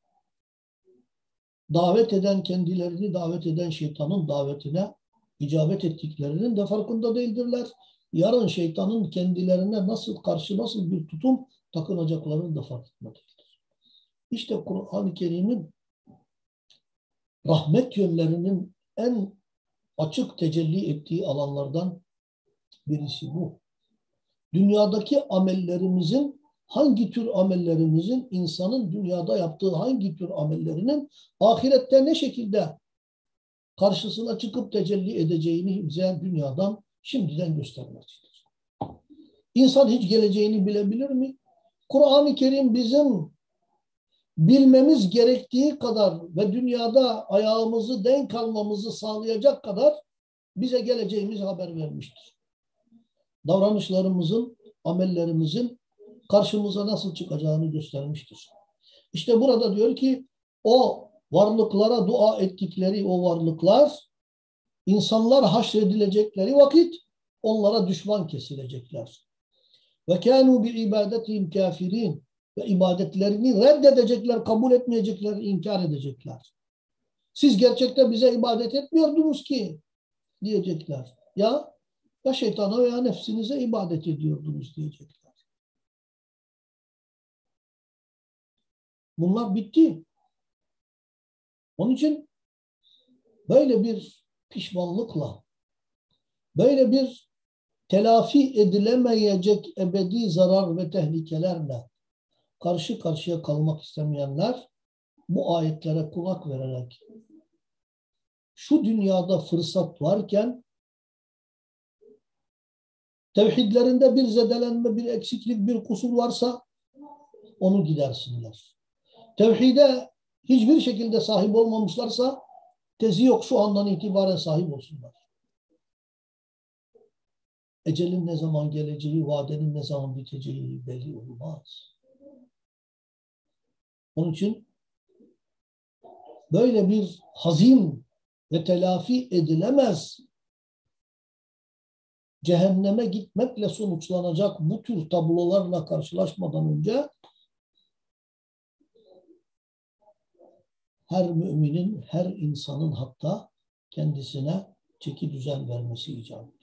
Davet eden kendilerini davet eden şeytanın davetine icabet ettiklerinin de farkında değildirler. Yarın şeytanın kendilerine nasıl karşı nasıl bir tutum takınacaklarını da farkında değildir. İşte Kur'an-ı Kerim'in rahmet yönlerinin en açık tecelli ettiği alanlardan birisi bu. Dünyadaki amellerimizin hangi tür amellerimizin insanın dünyada yaptığı hangi tür amellerinin ahirette ne şekilde karşısına çıkıp tecelli edeceğini bize dünyadan şimdiden göstermektedir. İnsan hiç geleceğini bilebilir mi? Kur'an-ı Kerim bizim bilmemiz gerektiği kadar ve dünyada ayağımızı denk almamızı sağlayacak kadar bize geleceğimiz haber vermiştir. Davranışlarımızın, amellerimizin karşımıza nasıl çıkacağını göstermiştir. İşte burada diyor ki o varlıklara dua ettikleri o varlıklar insanlar haşredilecekleri vakit onlara düşman kesilecekler. Ve kânû bi ibadetihim kafirin ve ibadetlerini reddedecekler, kabul etmeyecekler, inkar edecekler. Siz gerçekten bize ibadet etmiyordunuz ki diyecekler. Ya ya şeytana veya nefsinize ibadet ediyordunuz diyecekler. Bunlar bitti. Onun için böyle bir pişmanlıkla, böyle bir telafi edilemeyecek ebedi zarar ve tehlikelerle karşı karşıya kalmak istemeyenler bu ayetlere kulak vererek şu dünyada fırsat varken tevhidlerinde bir zedelenme, bir eksiklik, bir kusur varsa onu gidersinler. Tevhide hiçbir şekilde sahip olmamışlarsa tezi yok şu andan itibaren sahip olsunlar. Ecelin ne zaman geleceği, vadenin ne zaman biteceği belli olmaz. Onun için böyle bir hazin ve telafi edilemez cehenneme gitmekle sonuçlanacak bu tür tablolarla karşılaşmadan önce her müminin, her insanın hatta kendisine çeki düzen vermesi icap ediyor.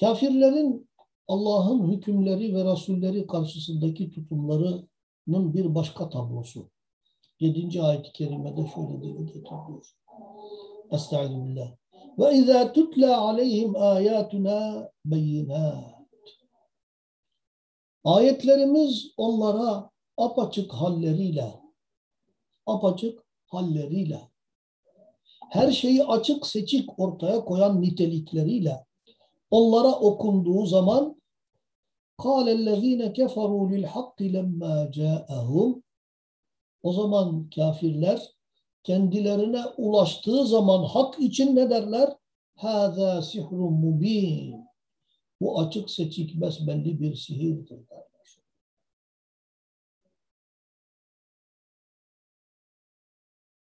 Kafirlerin Allah'ın hükümleri ve rasulleri karşısındaki tutumlarının bir başka tablosu. 7. ayet-i kerimede şöyle dile getiriyor. Estaizu billah. Ve izâ tutla aleyhim âyâtuna beyinât. Ayetlerimiz onlara apaçık halleriyle, apaçık halleriyle, her şeyi açık seçik ortaya koyan nitelikleriyle onlara okunduğu zaman قَالَ الَّذ۪ينَ كَفَرُوا لِلْحَقِّ لَمَّا جَاءَهُمْ O zaman kafirler kendilerine ulaştığı zaman hak için ne derler? Hâzâ sihrun mubin. Bu açık seçik besbelli bir sihirdir derler.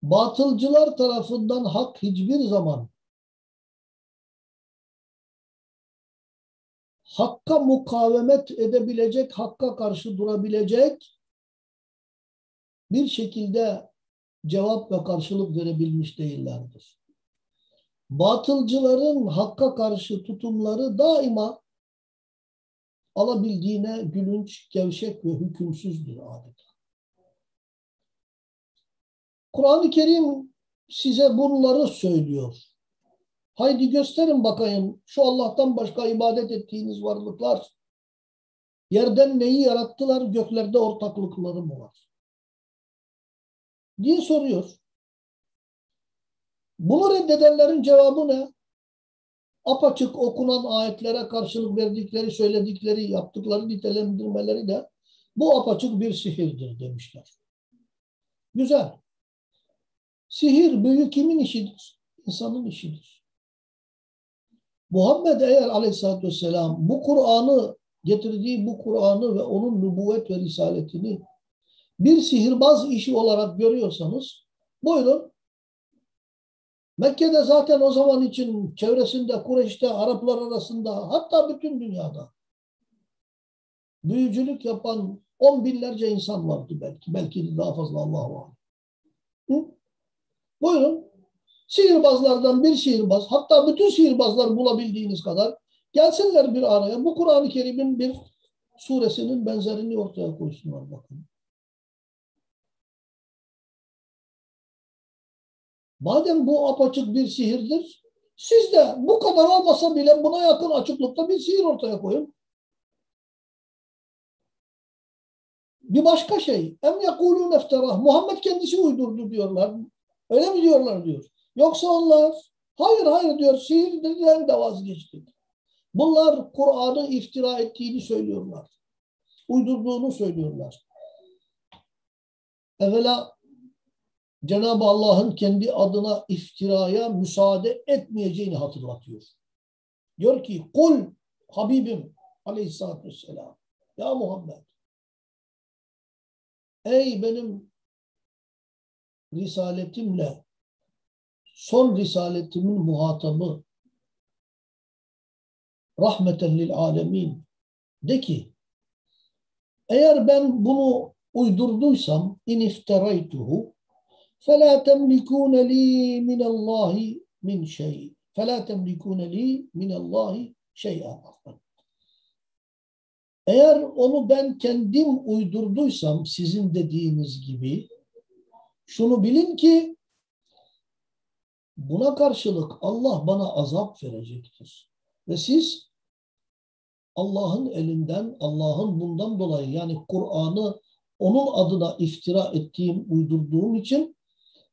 Batılcılar tarafından hak hiçbir zaman hakka mukavemet edebilecek, hakka karşı durabilecek bir şekilde cevap ve karşılık verebilmiş değillerdir. Batılcıların hakka karşı tutumları daima alabildiğine gülünç, gevşek ve hükümsüzdür adeta. Kur'an-ı Kerim size bunları söylüyor. Haydi gösterin bakayım şu Allah'tan başka ibadet ettiğiniz varlıklar yerden neyi yarattılar, göklerde ortaklıkları mı var? Diye soruyor. Bunu reddedenlerin cevabı ne? Apaçık okunan ayetlere karşılık verdikleri, söyledikleri, yaptıkları nitelendirmeleri de bu apaçık bir sihirdir demişler. Güzel. Sihir, büyü kimin işidir? İnsanın işidir. Muhammed eğer aleyhissalatü vesselam bu Kur'an'ı getirdiği bu Kur'an'ı ve onun nübüvvet ve risaletini bir sihirbaz işi olarak görüyorsanız buyurun. Mekke'de zaten o zaman için çevresinde, Kureyş'te, Araplar arasında hatta bütün dünyada büyücülük yapan on binlerce insan vardı belki. Belki daha fazla Allah var. Buyurun. Sihirbazlardan bir sihirbaz, hatta bütün sihirbazlar bulabildiğiniz kadar gelsinler bir araya. Bu Kur'an-ı Kerim'in bir suresinin benzerini ortaya koysunlar bakın. Madem bu apaçık bir sihirdir, siz de bu kadar olmasa bile buna yakın açıklıkta bir sihir ortaya koyun. Bir başka şey. Em yekulun efterah. Muhammed kendisi uydurdu diyorlar. Öyle mi diyorlar diyor. Yoksa onlar hayır hayır diyor sihirden de vazgeçtik. Bunlar Kur'an'ı iftira ettiğini söylüyorlar. Uydurduğunu söylüyorlar. Evvela Cenab-ı Allah'ın kendi adına iftiraya müsaade etmeyeceğini hatırlatıyor. Diyor ki kul Habibim aleyhissalatü vesselam ya Muhammed ey benim risaletimle son risaletimin muhatabı rahmeten lil alemin de ki eğer ben bunu uydurduysam in ifteraytuhu فَلَا تَمْلِكُونَ لِي مِنَ اللّٰهِ مِنْ شَيْءٍ فَلَا تَمْلِكُونَ لِي مِنَ اللّٰهِ شَيْئًا Eğer onu ben kendim uydurduysam sizin dediğiniz gibi şunu bilin ki buna karşılık Allah bana azap verecektir. Ve siz Allah'ın elinden, Allah'ın bundan dolayı yani Kur'an'ı onun adına iftira ettiğim, uydurduğum için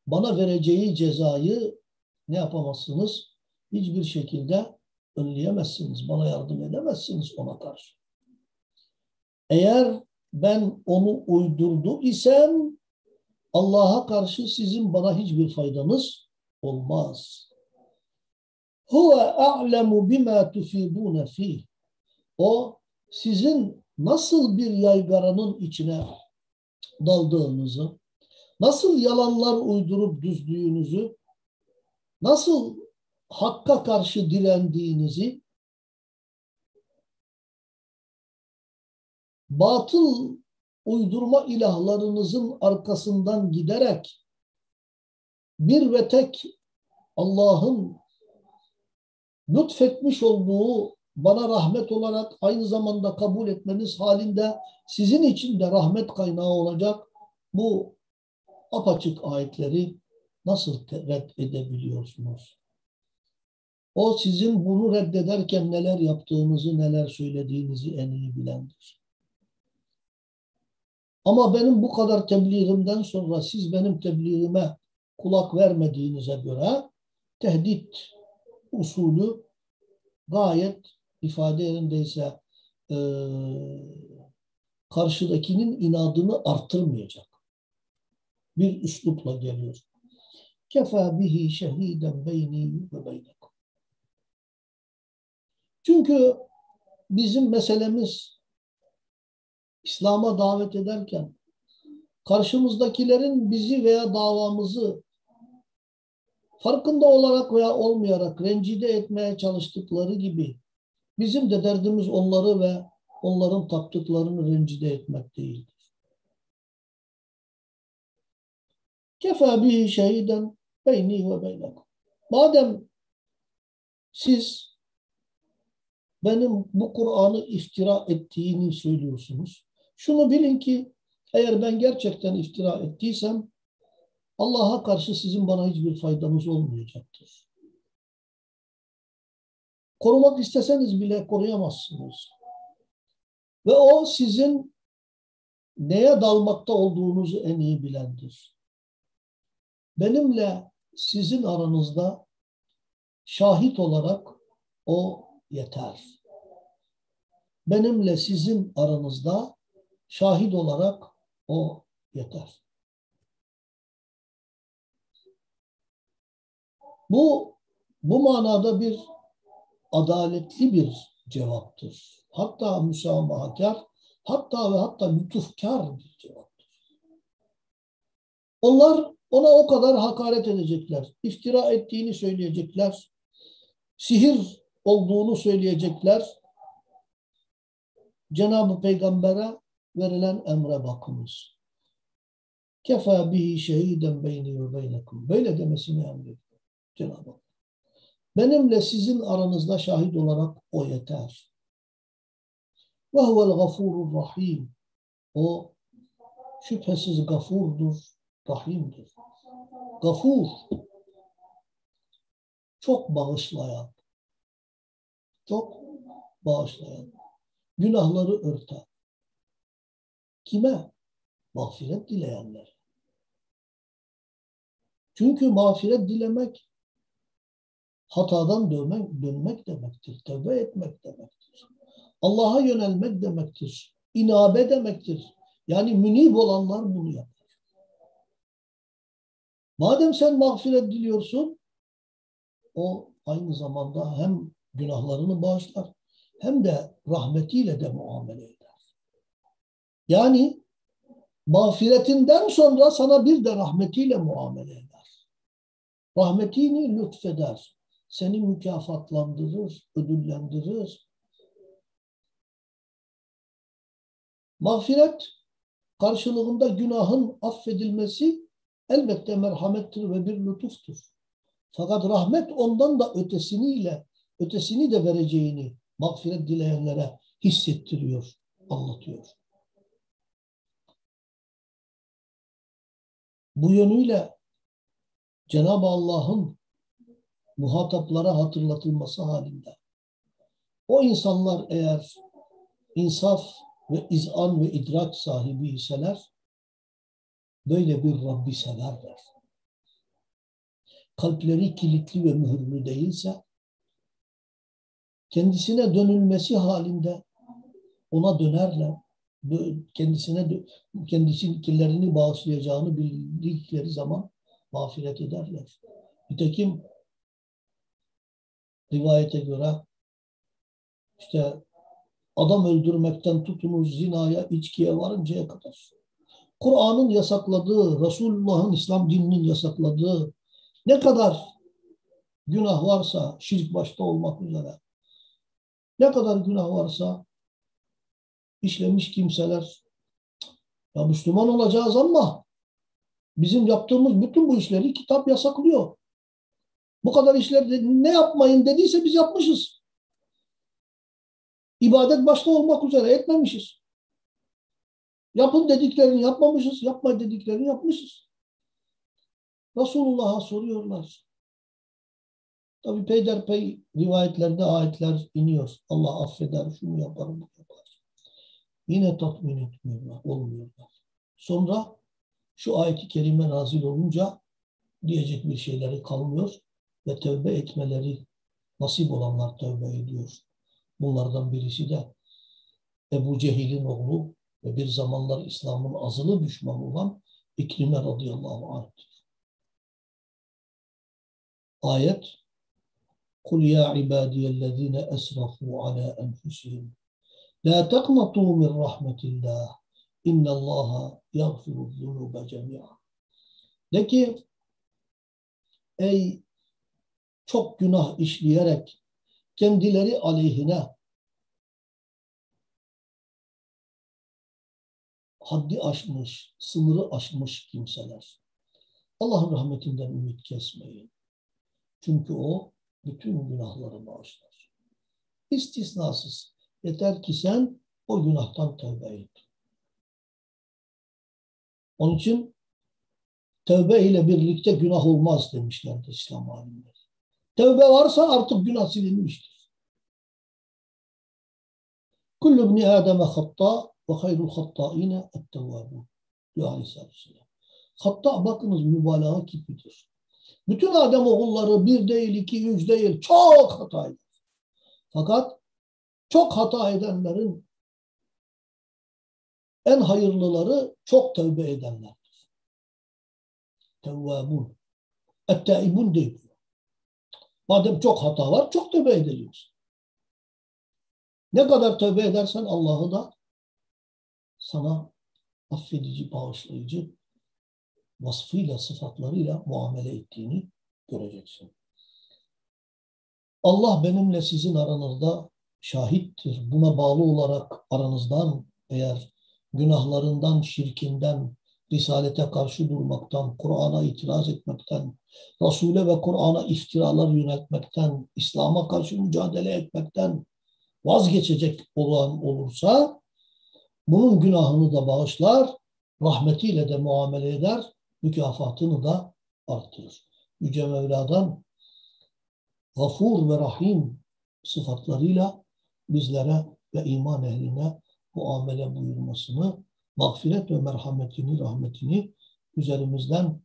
bana vereceği cezayı ne yapamazsınız? Hiçbir şekilde önleyemezsiniz. Bana yardım edemezsiniz ona karşı. Eğer ben onu uydurdu isem Allah'a karşı sizin bana hiçbir faydanız olmaz. Huve a'lemu bima tufidune fih. O sizin nasıl bir yaygaranın içine daldığınızı, nasıl yalanlar uydurup düzdüğünüzü, nasıl hakka karşı direndiğinizi, batıl uydurma ilahlarınızın arkasından giderek bir ve tek Allah'ın lütfetmiş olduğu bana rahmet olarak aynı zamanda kabul etmeniz halinde sizin için de rahmet kaynağı olacak. Bu apaçık ayetleri nasıl red edebiliyorsunuz? O sizin bunu reddederken neler yaptığınızı, neler söylediğinizi en iyi bilendir. Ama benim bu kadar tebliğimden sonra siz benim tebliğime kulak vermediğinize göre tehdit usulü gayet ifade yerindeyse e, karşıdakinin inadını artırmayacak bir üslupla geliyor. Kefa bihi şehiden beyni ve beynekum. Çünkü bizim meselemiz İslam'a davet ederken karşımızdakilerin bizi veya davamızı farkında olarak veya olmayarak rencide etmeye çalıştıkları gibi bizim de derdimiz onları ve onların taptıklarını rencide etmek değildir. Kefa bihi şehiden beyni ve beynekum. Madem siz benim bu Kur'an'ı iftira ettiğini söylüyorsunuz. Şunu bilin ki eğer ben gerçekten iftira ettiysem Allah'a karşı sizin bana hiçbir faydanız olmayacaktır. Korumak isteseniz bile koruyamazsınız. Ve o sizin neye dalmakta olduğunuzu en iyi bilendir. Benimle sizin aranızda şahit olarak o yeter. Benimle sizin aranızda şahit olarak o yeter. Bu bu manada bir adaletli bir cevaptır. Hatta müsamahakar, hatta ve hatta lütufkar bir cevaptır. Onlar ona o kadar hakaret edecekler. İftira ettiğini söyleyecekler. Sihir olduğunu söyleyecekler. Cenab-ı Peygamber'e verilen emre bakınız. Kefa bihi şehiden beyni ve beynekum. Böyle demesini emrediyor Cenab-ı. Benimle sizin aranızda şahit olarak o yeter. Ve huvel gafurur rahim. O şüphesiz gafurdur, rahimdir. Gafur, çok bağışlayan, çok bağışlayan, günahları örten. Kime? Mağfiret dileyenler. Çünkü mağfiret dilemek hatadan dönmek, dönmek demektir. Tövbe etmek demektir. Allah'a yönelmek demektir. İnabe demektir. Yani münib olanlar bunu yapar. Madem sen mağfiret diliyorsun, o aynı zamanda hem günahlarını bağışlar hem de rahmetiyle de muamele eder. Yani mağfiretinden sonra sana bir de rahmetiyle muamele eder. rahmetini lütfeder. Seni mükafatlandırır, ödüllendirir. Mağfiret karşılığında günahın affedilmesi elbette merhamettir ve bir lütuftur. Fakat rahmet ondan da ötesiniyle, ötesini de vereceğini mağfiret dileyenlere hissettiriyor, anlatıyor. Bu yönüyle Cenab-ı Allah'ın muhataplara hatırlatılması halinde o insanlar eğer insaf ve izan ve idrak sahibi iseler böyle bir Rabbi severler. Kalpleri kilitli ve mühürlü değilse kendisine dönülmesi halinde ona dönerler. Kendisine kendisilerini bağışlayacağını bildikleri zaman mağfiret ederler. Nitekim rivayete göre işte adam öldürmekten tutunuz zinaya, içkiye varıncaya kadar. Kur'an'ın yasakladığı, Resulullah'ın İslam dininin yasakladığı ne kadar günah varsa şirk başta olmak üzere ne kadar günah varsa işlemiş kimseler ya Müslüman olacağız ama bizim yaptığımız bütün bu işleri kitap yasaklıyor. Bu kadar işler ne yapmayın dediyse biz yapmışız. İbadet başta olmak üzere etmemişiz. Yapın dediklerini yapmamışız, yapma dediklerini yapmışız. Resulullah'a soruyorlar. Tabi peyderpey rivayetlerde ayetler iniyor. Allah affeder, şunu yapar, bunu yapar. Yine tatmin etmiyorlar, olmuyorlar. Sonra şu ayeti kerime nazil olunca diyecek bir şeyleri kalmıyor ve tövbe etmeleri nasip olanlar tövbe ediyor. Bunlardan birisi de Ebu Cehil'in oğlu ve bir zamanlar İslam'ın azılı düşmanı olan İkrime radıyallahu anh'tir. Ayet Kul ya ibadiyellezine esrafu ala enfusihim La teqnatu min rahmetillah İnna Allaha yagfiru zunuba cemi'a De ki ey çok günah işleyerek kendileri aleyhine haddi aşmış, sınırı aşmış kimseler. Allah'ın rahmetinden ümit kesmeyin. Çünkü o bütün günahları bağışlar. İstisnasız. Yeter ki sen o günahtan tövbe et. Onun için tövbe ile birlikte günah olmaz demişlerdi İslam alimleri. Tövbe varsa artık günah silinmiştir. Kullu ibni Adem'e hatta ve hayrul hattâine ettevvâbûn. Diyor Aleyhisselatü. Hatta bakınız mübalağa kipidir. Bütün Adem oğulları bir değil, iki, üç değil, çok hata eder. Fakat çok hata edenlerin en hayırlıları çok tövbe edenlerdir. Tevvabun. Etteibun değil. Madem çok hata var, çok tövbe ediliyoruz. Ne kadar tövbe edersen Allah'ı da sana affedici, bağışlayıcı vasfıyla, sıfatlarıyla muamele ettiğini göreceksin. Allah benimle sizin aranızda şahittir. Buna bağlı olarak aranızdan eğer günahlarından, şirkinden, Risalete karşı durmaktan, Kur'an'a itiraz etmekten, Resul'e ve Kur'an'a iftiralar yönetmekten, İslam'a karşı mücadele etmekten vazgeçecek olan olursa bunun günahını da bağışlar, rahmetiyle de muamele eder, mükafatını da artırır. Yüce Mevla'dan gafur ve rahim sıfatlarıyla bizlere ve iman ehline muamele buyurmasını, mağfiret ve merhametini, rahmetini üzerimizden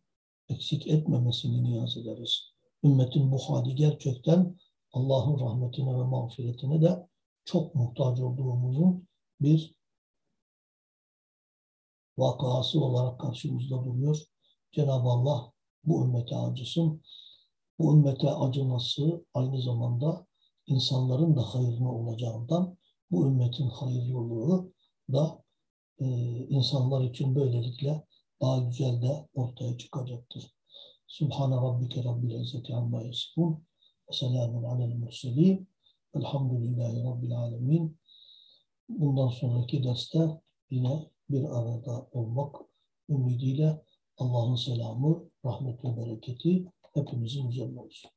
eksik etmemesini niyaz ederiz. Ümmetin bu hali gerçekten Allah'ın rahmetine ve mağfiretine de çok muhtaç olduğumuzun bir vakası olarak karşımızda duruyor. Cenab-ı Allah bu ümmete acısın. Bu ümmete acıması aynı zamanda insanların da hayırına olacağından bu ümmetin hayırlılığı da e, insanlar için böylelikle daha güzel de ortaya çıkacaktır. Subhane rabbike rabbil izzeti amma yasifun. Ve selamun alel murselin. Elhamdülillahi rabbil alemin. Bundan sonraki derste yine bir arada olmak ümidiyle Allah'ın selamı, rahmeti, bereketi hepimizin üzerine olsun.